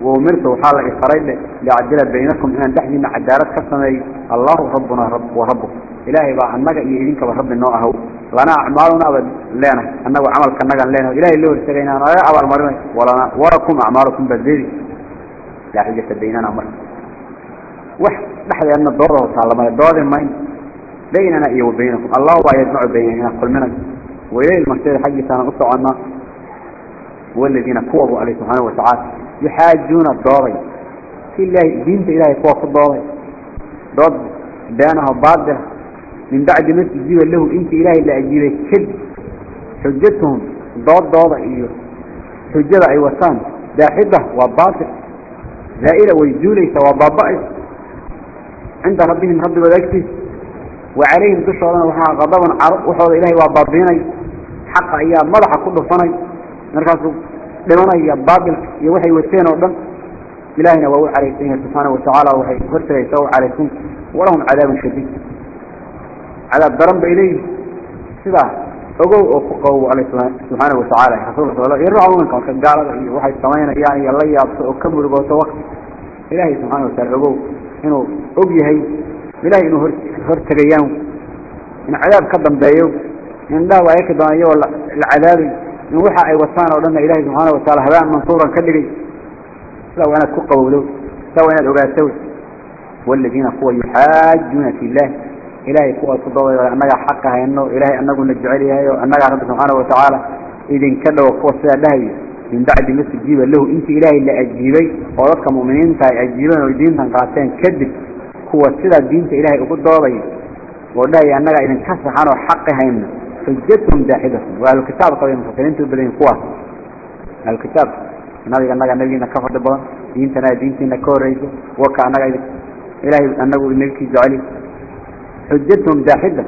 وأمرت وحال إفريد لعدل بينكم إن تحدي عدالة كسمي. الله ربنا رب وربك إلهي بقى أنك إيدينك ورب النوع هو. لنا أعمالنا لنا أنه عمل كنك لنا إلهي اللي ورسلنا لا أول مرمي ولنا وركم أعمالكم بالذي لا حجة بيننا مرة وح نحن أن الدور وتعلم الدور ما بيننا إيه وبينكم. الله يجمع بيننا. كل منك. وإليه المسير حقي سنة أطعنا والذين كوبوا عليه سبحانه وتعالى يحاجون الدوري في الله دينة إلهي كوب الدوري ضد بيانه باطل من بعد ما تجيب له انت إلهي اللي أجيبه كد حجتهم ضد ضد إيه حجة أي وسان داحبة وباطل زائلة ويجوليس وبابائس عند ربهم رب وذكته وعليهم دشورنا وحا غضبا عرق وحوض إلهي وبابيني حق إياه مضح كله صني نركاسه لمن إياه بابل يوحي وسين ودن إلهنا وهو عليه سبحانه وتعالى وحي فرسل يسوع عليه ولهم عذاب شديد على الدرم بيني سبا أقو أفقه عليه سبحانه وتعالى حصول صلى الله يرعوا منك وكذالة يروحي السمين يعني يلي يبصوا كم ربوت وقت. إلهي سبحانه وتعالى أقو إنه أبيهي إلهي إنه هرت قيام إن عذاب قدم بيو إن لا وعيكد أن يولى إن وحا أي وصانا ولن إلهي سبحانه وتعالى هباء منصورا كدري. لو أنا كقه ولو لو أنا الأباسوس والذين قوى يحاجون في الله. ilaahay kuwaas u dooday oo annagaa xaqa hayno ilaahay annaguna jecel yahay oo annagaa rabbi subxaanahu watacaala idinka dhowo kuwa sidaa dhahayo. Min bacdi ma stajiiba lahu intii ilaahay la ajiibay oo dadka mu'miniinta ay ajiibeen oy diintan qaateen kadib kuwa sidaa diinta ilaahay ugu doodaya oo dhahaya annagaa idinka saxan oo xaqi hayno xujatuhum daaxidatun waa ahlukitaabka bay mufasiriinta badan kuwaas. Ahlukitaabka nabiga annaga nabigiina ka fadhi badan. Diintana diintiina ka horreysa warka annaga ilahay anagu inagkii jeceli. حجتهم داحدة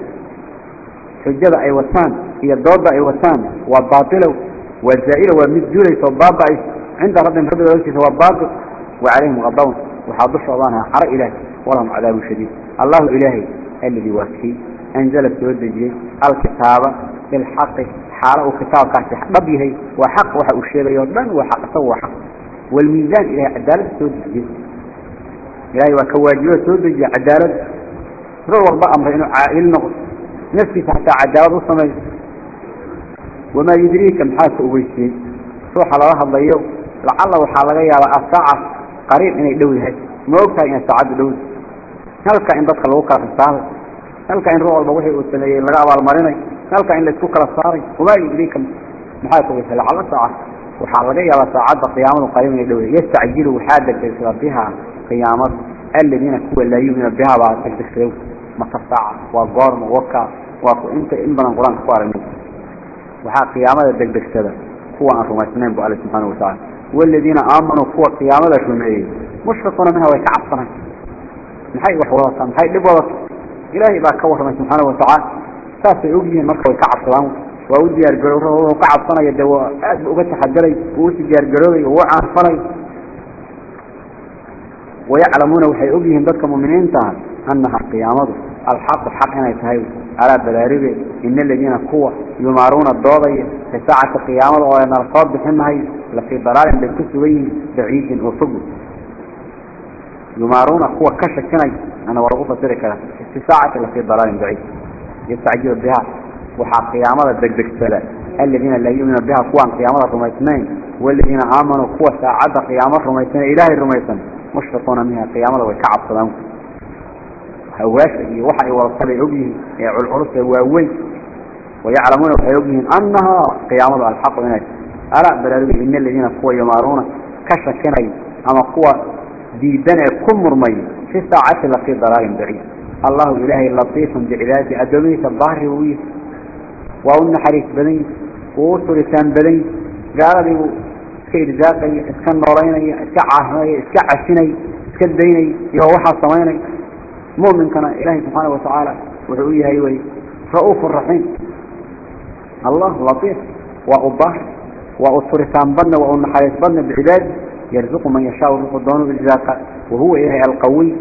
حجة أي وسان هي الضوضة أي وسان وباطلة والزائلة ومدجولة وبابا عند رب رب الوكي سوى باطل وعليهم غضبون وحاضر شعبانها حرق إلهي ولهم عذاب شديد. الله إلهي الذي وكي أنزل السود جي الكتابة بالحق حاله كتاب كاسح ضبيه وحق وحق الشيء يردن وحق سوى حق. والميزان إلى عدالة السود جي إلهي وكواجيه السود جي عدالة تروا الله أمره إنه عائل نقص نفسي تحت عجارة وصمي وما يدريك محاس أوليسي صوح على رحض ضيو لعله وحاضرية على الساعة قريب إنه يدوي هاي ما أكثر إنه سعاد دوي هلك إن تدخل وقع في الصالة هلك إن روح البوحي والسنية اللي رأوا المريني هلك إن لتكوك رصاري وما يدريك محاس أوليسي لعله الساعة وحاضرية على الساعة قيام وقريب إنه يدوي يستعجلوا حادك بها قيامات الذين كوا لا يؤمن بها بعد تكتخلوه goorma waka waa ku inta in badan qur-aanka ku aragnay waxaa qiyaamada degdegsada kuwa aan rumaysnayn bu alle subxaana watacaala والذين آمنوا قوة قيامة شمعي مشفقون منها ويكعبطنا محي وحوضة محي لبوضة إلهي بقى كورنا سبحانه وتعالى. ساسي أجيين مركا ويكعبطنا وأودي أرجعوه وكعبطنا يدوا أبقى تحدري وأودي أرجعوه ووعى فري ويعلمون وحي أجيهم ذلك مؤمنين تهان أنها قيامته الحق حق هنا يتهيو. على بلاربه إن الذين قوة يمارون الضوضية في ساعة القيامة وأن الصاد بحمها لفي ضلال بالكسوين بعيد وفقه يمارون قوة كشكنا أنا ورغوفة ذلك في ساعة لفي ضلال بعيد. يستعجل بها. وحق قيامة الدقدق سلا. الذين لا يؤمنون بها قوة قيامة رميتنين والذين آمنوا قوة ساعة قيامة رميتنين إلهي رميتنين مشفقون منها قيامة ويكعب صدامه هواش وحي ورسل يعبيه العرس واوي. ويعلمون وحيوبهم أنها قيامة الحق منك ألا بلالوه إن الذين قوة يمارون كشكني أما قوة ديدنا كمر مي في ساعة لقي ضلال بعيد. الله إلهي لطيف بعباده أدومية الظهر ويه وأن حريك بني ووصل كان بني. قال لي إسكي رزاقي اسكن نوريني إسكي عاهني إسكي عشني إسكي ديني يوحى صميني مؤمن كان إلهي سبحانه وتعالى وحويه هيوي رؤوف الرحيم. الله لطيف وأباه وأصرسان بنا وأن حريص بنا بعباد يرزق من يشاء ورزق الدون بالرزاق وهو إلهي القوي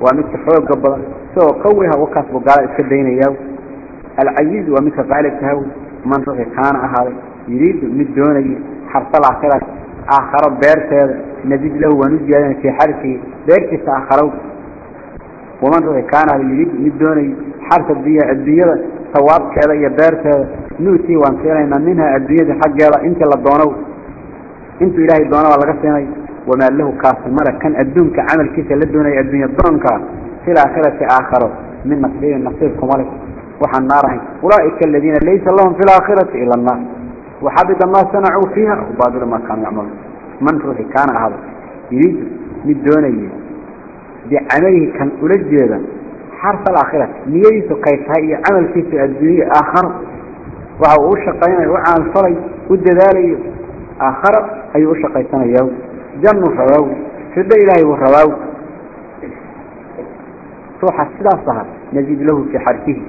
ومثل حوق قبضا سوى قويها وكسب قال اسكدين إياه العزيز ومثل فعل التهوي من رغي كان أهالي. يريد من دونه حرص الآخرة. آخر بيرته نزيد له ونجي في حركه بيرته آخره waman ruuxi kaana yuriid mid doonay xarsa dunya adduunyada sawaabkeeda iyo beerteeda nuutii waan siinaynaa minhaa adduunyada xaggeeda intii la doonow intuu ilaahay doono baa laga siinay wamaa lahu kaasi male kan adduunka camalkiisa la doonaya adduunya doonkaa fil aakhirati aakharo min nasiibin nasiib kumale waxaan naar ahayn. Ulaaika aladiina laysa lahum fi laakhirati ila annaar waxabida maa sanacuu fiiha baabilu maa kaanuu yacmaluun. Man ruuxi kaana ahada yuriidu mid doonaya بعمله كان أولجيدا حرف الآخرة. نيريس كيفها عمل في الدنيا آخر. وهو أشقين وعن الفري والدلالي آخر. أي أشقيتنا يوم. جنة رواو شد إلهي ورواو روح السلاح صهر. نزيد له في حرفه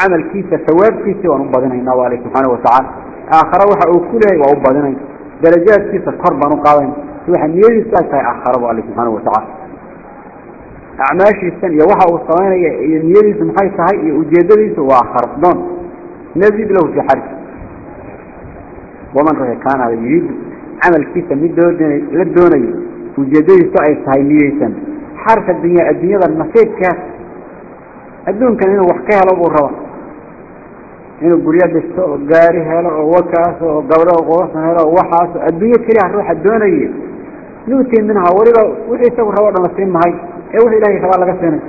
عمل كيس ثواب كيس ونبضنا إنه عليه سبحانه وتعالى. آخر. وحا أكله وأبضنا درجات كيس قربا نقاوين. روح كيفها آخر. عليه سبحانه وتعالى. acmaashiisan iyo waxa uu samaynaya iyo niyadiisu maxay tahay iyo ujeeddadiisu waa hardoon nazid lahu fii xarji waman ruuxi kaana la yuriidu camalkiisa mid la doonayo ujeedadiisu ay tahay niyeysan. Xarka dunya adduunyada nasiibkeeda adduunkan inuu wax ka helo buu raba. Inuu guryo dhisto oo gaari helo oo wakaas oo gabdho quruxsan helo oo waxaas adduunyo keliya ruuxa doonaya nuutii minha weliba wixii isagu rabo o mahay ee wax ilahay rabaa laga seenay.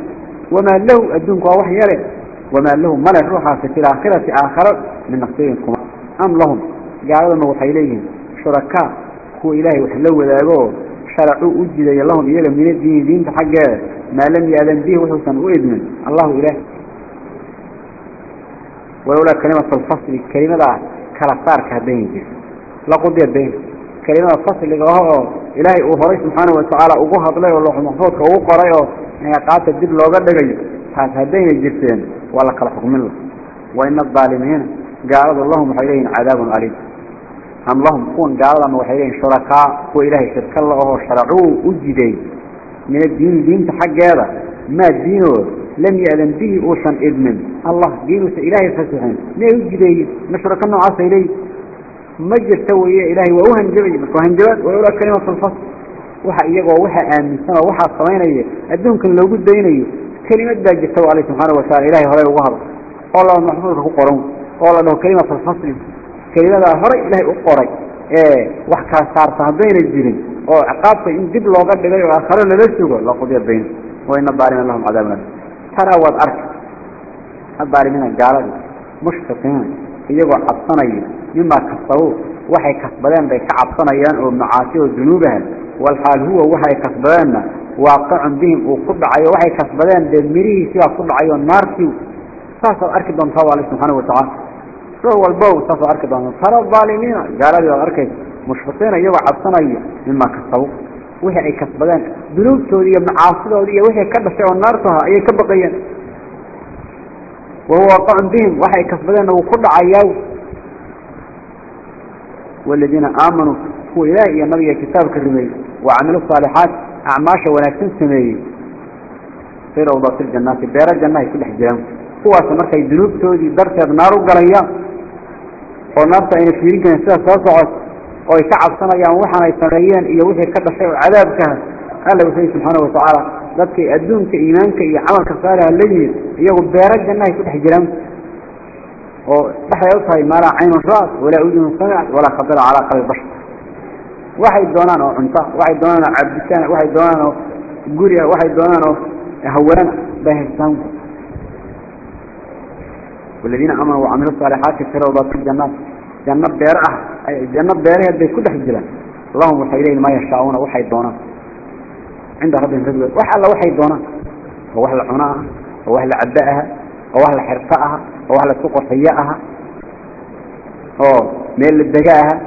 Wamaa lahu adduunku waa wax yare. Wamaa lahu male ruuxaasi fi laakhirati aakharo min naqsiyin kuma. Am lahum gaaladama waxay leeyihiin shurakaa kuwa ilaahay wax la wadaagoo sharacuu u jidaya lahum iyaga mina diini diinta xaggeeda. Maa lam yaadan bihi wuxuusan u idmin allahu ilaah walowlaa kalimat alfasli kelimada kala saarka haddayn jirto. Laqudiya bayn كلمة اللي قاله إلهي أوهري سبحانه وتعالى أقوها والله المحفوظ كأوه قرأيه يعني قاعدة الدب لو قد لقي. هبين الجيسين ولا كلا حكم الله. وإن الظالمين قالوا اللهم حيلين عذاب أليم. أم لهم كون قالوا وحيلين شركاء وإلهي شرك الله شرعوه أجدين من الدين دين تحق هذا. ما دينه لم يأذن به أوشا إذن الله دينه إلهي فسحين. ما يجدين. نشرك النوع عاصى إليه. ma jirta wey ilahay waa uhanjabay marka hanjabaad walola kalimatu lfasl waxa iyagoo waxaa aaminsan oo waxaa samaynaya adduunkan loogu daynayo kelimad baa jirta o alay subxaana wataala ilahay horey uga hadlo. Oo laba maxfuudka ku qoran oo la dhaho kalimatu lfasli kelimadaa horey ilahay u qoray. Ee wax kala saarta haddayna jirin oo ciqaabta in dib looga dhigay oo aakharo lala sugo laqudya bayn wa ina daalimiin lahum cadaabun alim tanaa waad arki. Adaalimina gaalada mushrikiina iyagoo cabsanaya mimaa kasabuu waxay kasbadeen bay ka cabsanayaan oo macaasi oo dunuubaha walxaal huwa waxay kasbadeenna waaqicun bihim uu ku dhacayo. Waxay kasbadeen dee mirihiisiibaa ku dhacayo naartii. Saasaad arki doontaa waa alle subxaana watacaala ruux walbow saasaad arki doontaa tara aalimiina gaaladii baad arkaysa. Mushfiqiina iyagoo cabsanaya mimaa kasabuu. Wixii ay kasbadeen dunuubtoodii iyo macaasidoodii iyo wixii ka dhashay oo naartu ahaa ayay ka baqayeen wahuwa waaqicun bihim waxay kasbadeenna wuu ku dhacayaa waladiina aamanuu kuwa ilaah iyo nabiga kitaabka rumeeyey wa camilu saalixaat acmaasha wanaagsan sameeyey. Sayrawda fi ljannaati beero jannahay ku dhex jiraan. Kuwaas markay dunuubtoodii darteed naar u galayaan oo naarta ayna fiirin karin sida soo socod oo ay ka cabsanayaan waxaan ay sameeyeen iyo wixii ka dhashay oo cadaabkaah alla wuxuu yihi subxaana watacaala ذاتك أدونك إيمانك إيا عملك صالح اللي يقول بير الجنة يكون حجام وحي يوصي ما لا عين رأس ولا أذن سمعت ولا خطر على قلب بشر واحد دونانه عنطة واحد دونانه عبدكان واحد دونانه قرية واحد دونانه هولانا به السلام والذين أمنوا وعملوا الصالحات في روضات الجنات جنة بيرعة جنة بيرها دي كل حجلة اللهم وحيلين ما يشاءون وحي دونان عند ربي فدوه وحا الله وحي دونا وحا أهل عناها وحا أهل عدائها وحا أهل حرفاءها وحا أهل سوق وحيائها. ميل للدقائها.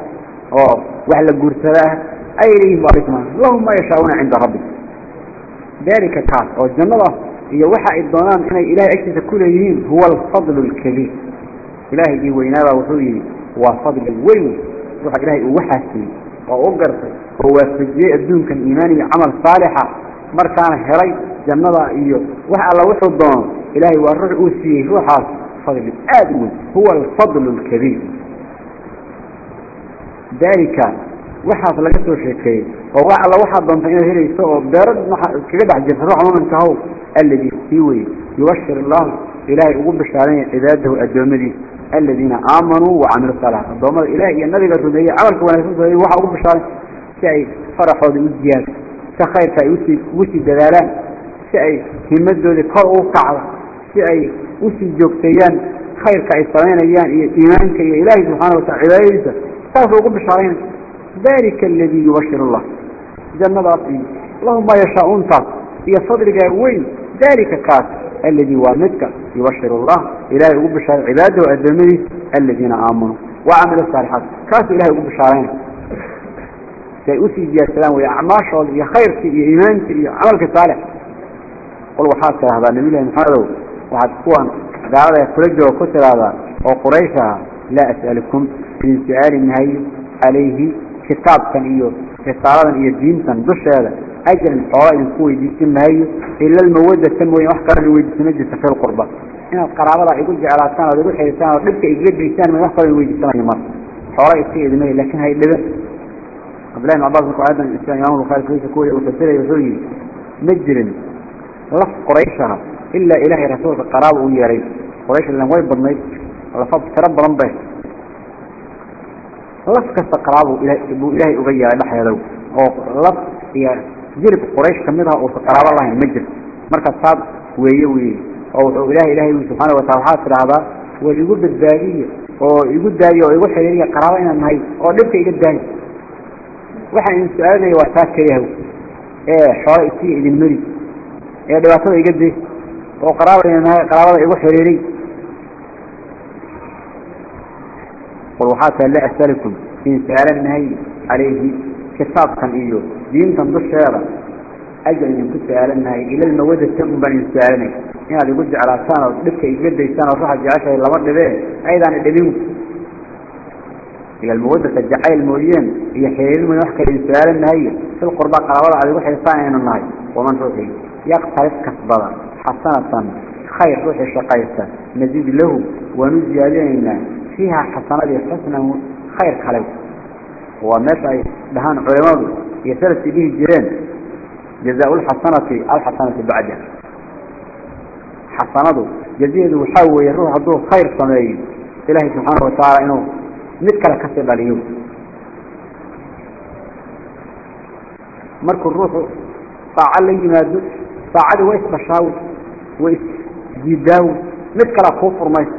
وحا الله قرسلاها أي ليهم بارك مانا اللهم يشعون عند ربي. ذلك تعال وجن الله هي وحى الدونا إن إله عكسة كل يهين هو الفضل الكبير. إلهي وينابا وحوي. وفضل الوين روح إلهي وحاسي وأقرصي. هو سجئ الدين كان إيماني عمل صالحا مر كان هري جنة إيوه. وح على وح الضام إلهي ورعوسيه روحه فضل آدم هو الفضل الكبير. ذلك وحاف لقيته شكيه وهو على واحد ضمت إنه هنا يسوه برد كده بعد جفر روح من تهو. الذي يستوي يبشر الله إلهي أقول بشارين إذاده الدومدي الذين آمنوا وعملوا الصلاة الضمر إلهي النبي قتل دي عمل كوانا يسوه وحا أقول بشارين si ay faraxooda u ziyaado si khayrka ay ugu sii dadaalaan si ay himadooda kor u kacda si ay u sii joogteeyaan khayrka ay samaynayaan iyo iimaanka iyo ilaahay subxaana watacala cibaadadiisa saasuu ugu bishaaraynay dalika aladii yubashir allah. Jannadaas iyo lahum maa yashaauuntaas iyo fadligaa weyn dalika kaas aladii waa midka yubashir allah. Ilaahay ugu bishaaray cibaadahu addoomadiis aladiina aamanuu wa camila saalixaat. Kaasuu ilahay ugu bishaarayna كي أسيد يا سلام ويا أعماش يا خير يا إيمان يا عمل كالصالح قلوا حاسة هذا النبي الله محرم وحد كوان دعوة يا فرجة وكتر هذا. وقريشا لا أسألكم في انتعال النهاية عليه كتاب كان إيه كتابا إيه الدين كان دوش هذا. أجل الحوائل الكوي دي كم هاي؟ إلا المودة تنوي محقر الويد تنجس في القربة هنا القرعة بلا يقول جعل عسان ويقول حيثان ويقول كي يجلب لسان من محقر الويد تنجس في القربة حوائل السيئة لكن هاي اللي قبل أن عباد بن قعدان الإسلام يأمر وخالف ليس كوري أو تسيره يزوري مجر رح قريشها إلا إله رسول القراب ويري قريش اللي مويب بالنيت رفض ترب رمبه لفك استقرابه إلى إبو إلهي أغيى لحيا ذو لف هي جرب قريش كمدها أو استقراب الله المجر مركز صاد ويهي ويهي أو إلهي إلهي سبحانه وتعالى في العباء ويقول بالدالية ويقول دالية ويقول حليلية قرابة إنا النهي أو لبك إلى الدالية ee xoolo isii idin mari. Ee dhibaatada iga day oo qaraabo inaan nahay qaraabada igu xiriiriy قل وحاتا لا أسألكم إن سألناهي عليه كتاب كان إيو دين كان بالشيرة أجل إن كنت سألناهي إلى المودة تقوم بني سألني يعني قد على سنة لبك يقد يسانة وصحة جعشة إلا مرد به إلى المودة الجعيل المولين هي حيل من وحكة الإنسان النهي. في القربة قرابة على وحي الثاني النهي ومن روحي يقترف كسبضا حسنة. خير روحي الشقيسة نزيد له ونزي علينا. فيها حسنة حسنة خير خلو ومشعي دهان علماء يسرس به الجيران. جزاء الحسنة الحسنة بعدها حسنة. جزيد وحاول يروح الضوء خير صمعي إلهي سبحانه وتعالى إنه مد kale ka sii dhaliyo markuu ruuxu saaca la yimaado saacadii way isdhashaawi way isjiidaawi mid kale kuu furmayso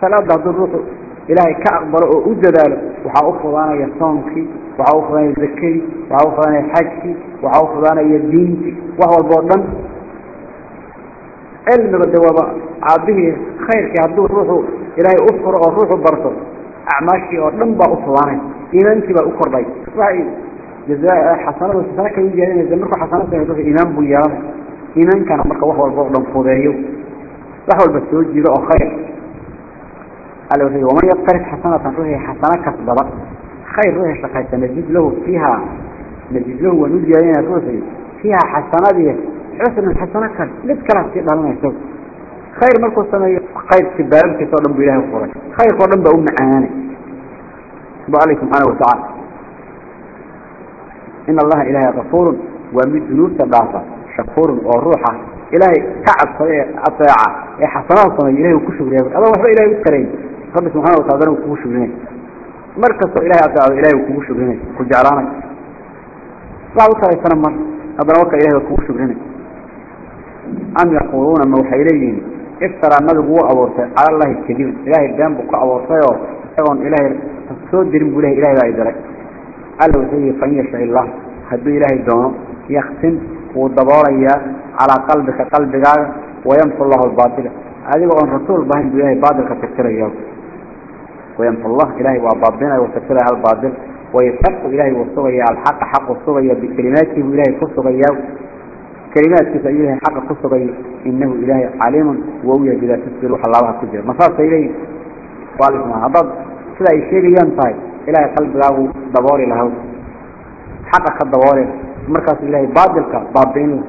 salaada hadduu ruuxu ilaahay ka aqbalo oo u dadaalo waxaa u fudaanaya soonkii waxaa u fudaanaya zakadii waxaa u fudaanaya xajkii waxaa u fudaanaya diintii wax walba oo dhan علم الدواب عبده خير كعبده روحه. إلى أفر أو روحه برطه أعماشه أو لنبا أفرانه إيمان كبا أفر بي رأيه جزاء حسنة وستسنة كان يجي علينا الزمن وحسنة يقول إيمان بيارة إيمان كان عمرك وحوى البعض لنفوذيه لحوى البسيوج جزاء خير. قال له فيه ومن يبقرت حسنة روحه حسنة كسبب خير روحه شخيصة نجد له فيها. نجد له ونجي يعني علينا فيها حسنة xasanadii xusnan xasano kale mid kalaa sii dhalanaysa خير مركو سمي خير كبارك كتاب بإله القرآن خير قرآن بأم معاني بأله سبحانه وتعالى. إن الله إله غفور ومن ذنوب تبعثة شكور وروحة إلهي كعب يا حسنات صمي إلهي وكشف إلهي الله وحبه إلهي وكرين رب سبحانه وتعالى وكشف إلهي مركز إلهي أطيعة إلهي وكشف إلهي كل جعلانك. بعض صلى سنة مر هذا وكا إلهي وكشف إلهي أم يقولون موحيلين افترى هو أورته على الله الكذب. إلهي الدم بقى أورته يقول إلهي سود درم بله إلهي لا يدرك قال له سيدي فإن يشاء الله. هدو إلهي الدون يختم والضبارية على قلبك. قلبك ويمحو الله الباطل. هذه هو الرسول بهم إلهي باطل كتكتر إياه. الله إلهي وباطلنا وتكتر على الباطل. ويفق إلهي والصغي على الحق حق الصغي بكلماته وإلهي إياه كلمات كيف إلهي حق قصة إنه إلهي عليم وهو بلا تسبيل وحلالها كجير مصارت إليه قال ما هذا سلا الشيء ينطي إلهي قلب له دباري له حقك الدباري مركز إلهي بادلك بابين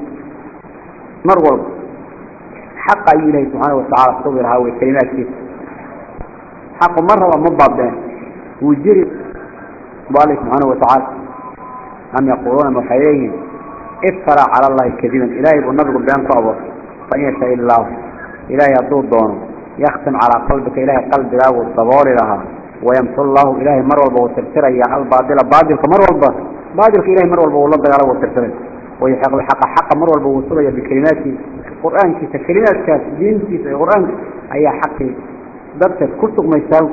مرور. حق إلهي سبحانه وتعالى صبر هاوي كلمات كيف؟ حق مرة ومبابين وجري. بالله سبحانه وتعالى أم يقولون محيين افترى على الله كذبا. إلهي والنبي بيان صعبه. فإن يشاء الله. إلهي يضوط دونه يختم على قلبك. إلهي قلب له والصبار لها. ويمحو الله. إلهي مرور وترترى يا الباطل باطل. مرور باطل إلهي مرور والله ضيعه وترترى ويحق الحق. حق مرور بوصولة بكلمات القرآن كيس. كلمات كاس. دين كيس. القرآن. أي حق. درت كتب ما يساوي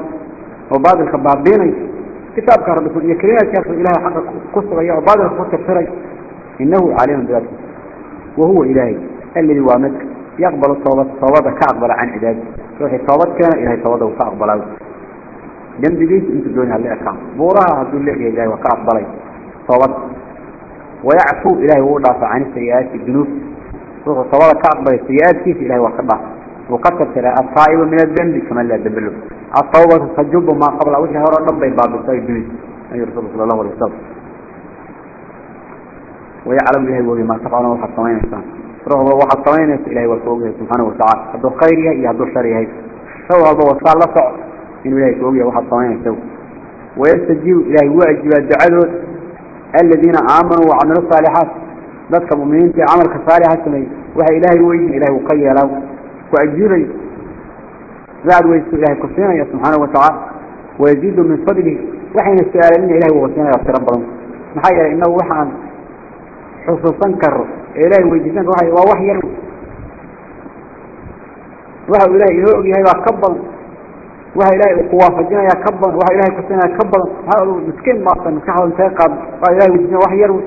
وباطل كبابين كتاب كهربكم هي كلمات كاس. إلهي حق. كتب يا باطل كتب إنه عليم بذاته. وهو إلهي الذي وامدك يقبل الصوبة الصوبة كأقبل عن عباده. روحي الصوبة كان إلهي صوبة وكأقبل عنه جنب بيت أنت دونها اللي أكام بوراها هدول لك إلهي وكأقبل صوبة ويعفو إلهي هو دافع عن السيئات الذنوب. روح الصوبة كأقبل السيئات كيف إلهي وكأقبل؟ وقتل ترى الصائب من الذنب كما لا دبله الصوبة تجب ما قبل وجهها رب باب الصائب بني أي رسول صلى الله عليه وسلم. ويعلم به وهي ما تفعلون وحد طمين إنسان روح وحد طمين إلهي وفوقه سبحانه وتعالى. هدو خيرها يهدو شريها سوى هذا وصال لصع إنه إلهي فوقه وحد طمين سوى ويستجيب إلهي وعجب الدعاء الذين آمنوا وعملوا الصالحات. ذاتك مؤمنين في عمل كصالحات سمي وهي إلهي وإيه إلهي وقيا له. وأجيري زاد ويسو إلهي كفينا سبحانه وتعالى. ويزيد من فضله. وحين السؤال إن إلهي وغسينا يغفر ربهم محايا إنه وحان حصوصاً كر إلهي ويجيزان روحي ووحي يرمو روحي إلهي يرؤي هاي وكبر روحي إلهي قواف الجنة يا كبر روحي إلهي كسنة يا كبر هذا مسكين معطن مسكحوا انتاقى إلهي ويجيزان روحي يرمو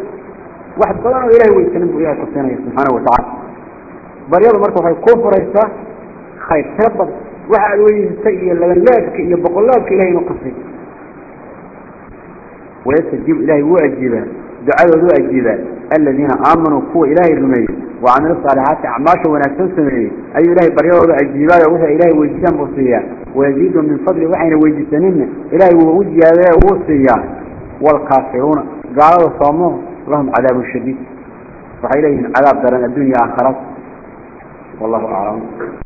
واحد قدران إلهي ويجيزان بقية كسنة يا سبحانه وتعالى بريض مركو هاي كفر إيسا خير كبر روحي إلهي يستيقي اللي لنلاك يبقى الله كإلهي نقصي ويستجيب إلهي وعجبان ducadoodu ajiibaan aladiina aamanuu kuwa ilaahay rumeeyey wacamilu saalixaati acmaasha wanaagsan sameeyey. Ayuu ilahay baryadooda ajiibaayo wuxuu ilaahay weydisaan buu siiyaa. Wayaziidu min fadli waxayna weydiisaninna ilahay wuu u ziyaadaye uu siiyaa. Waalkaafiruuna gaalada soomo lahum cadaabu shadiid. Waxay leeyihiin cadaab daran addunya aakharada wallahu aclam.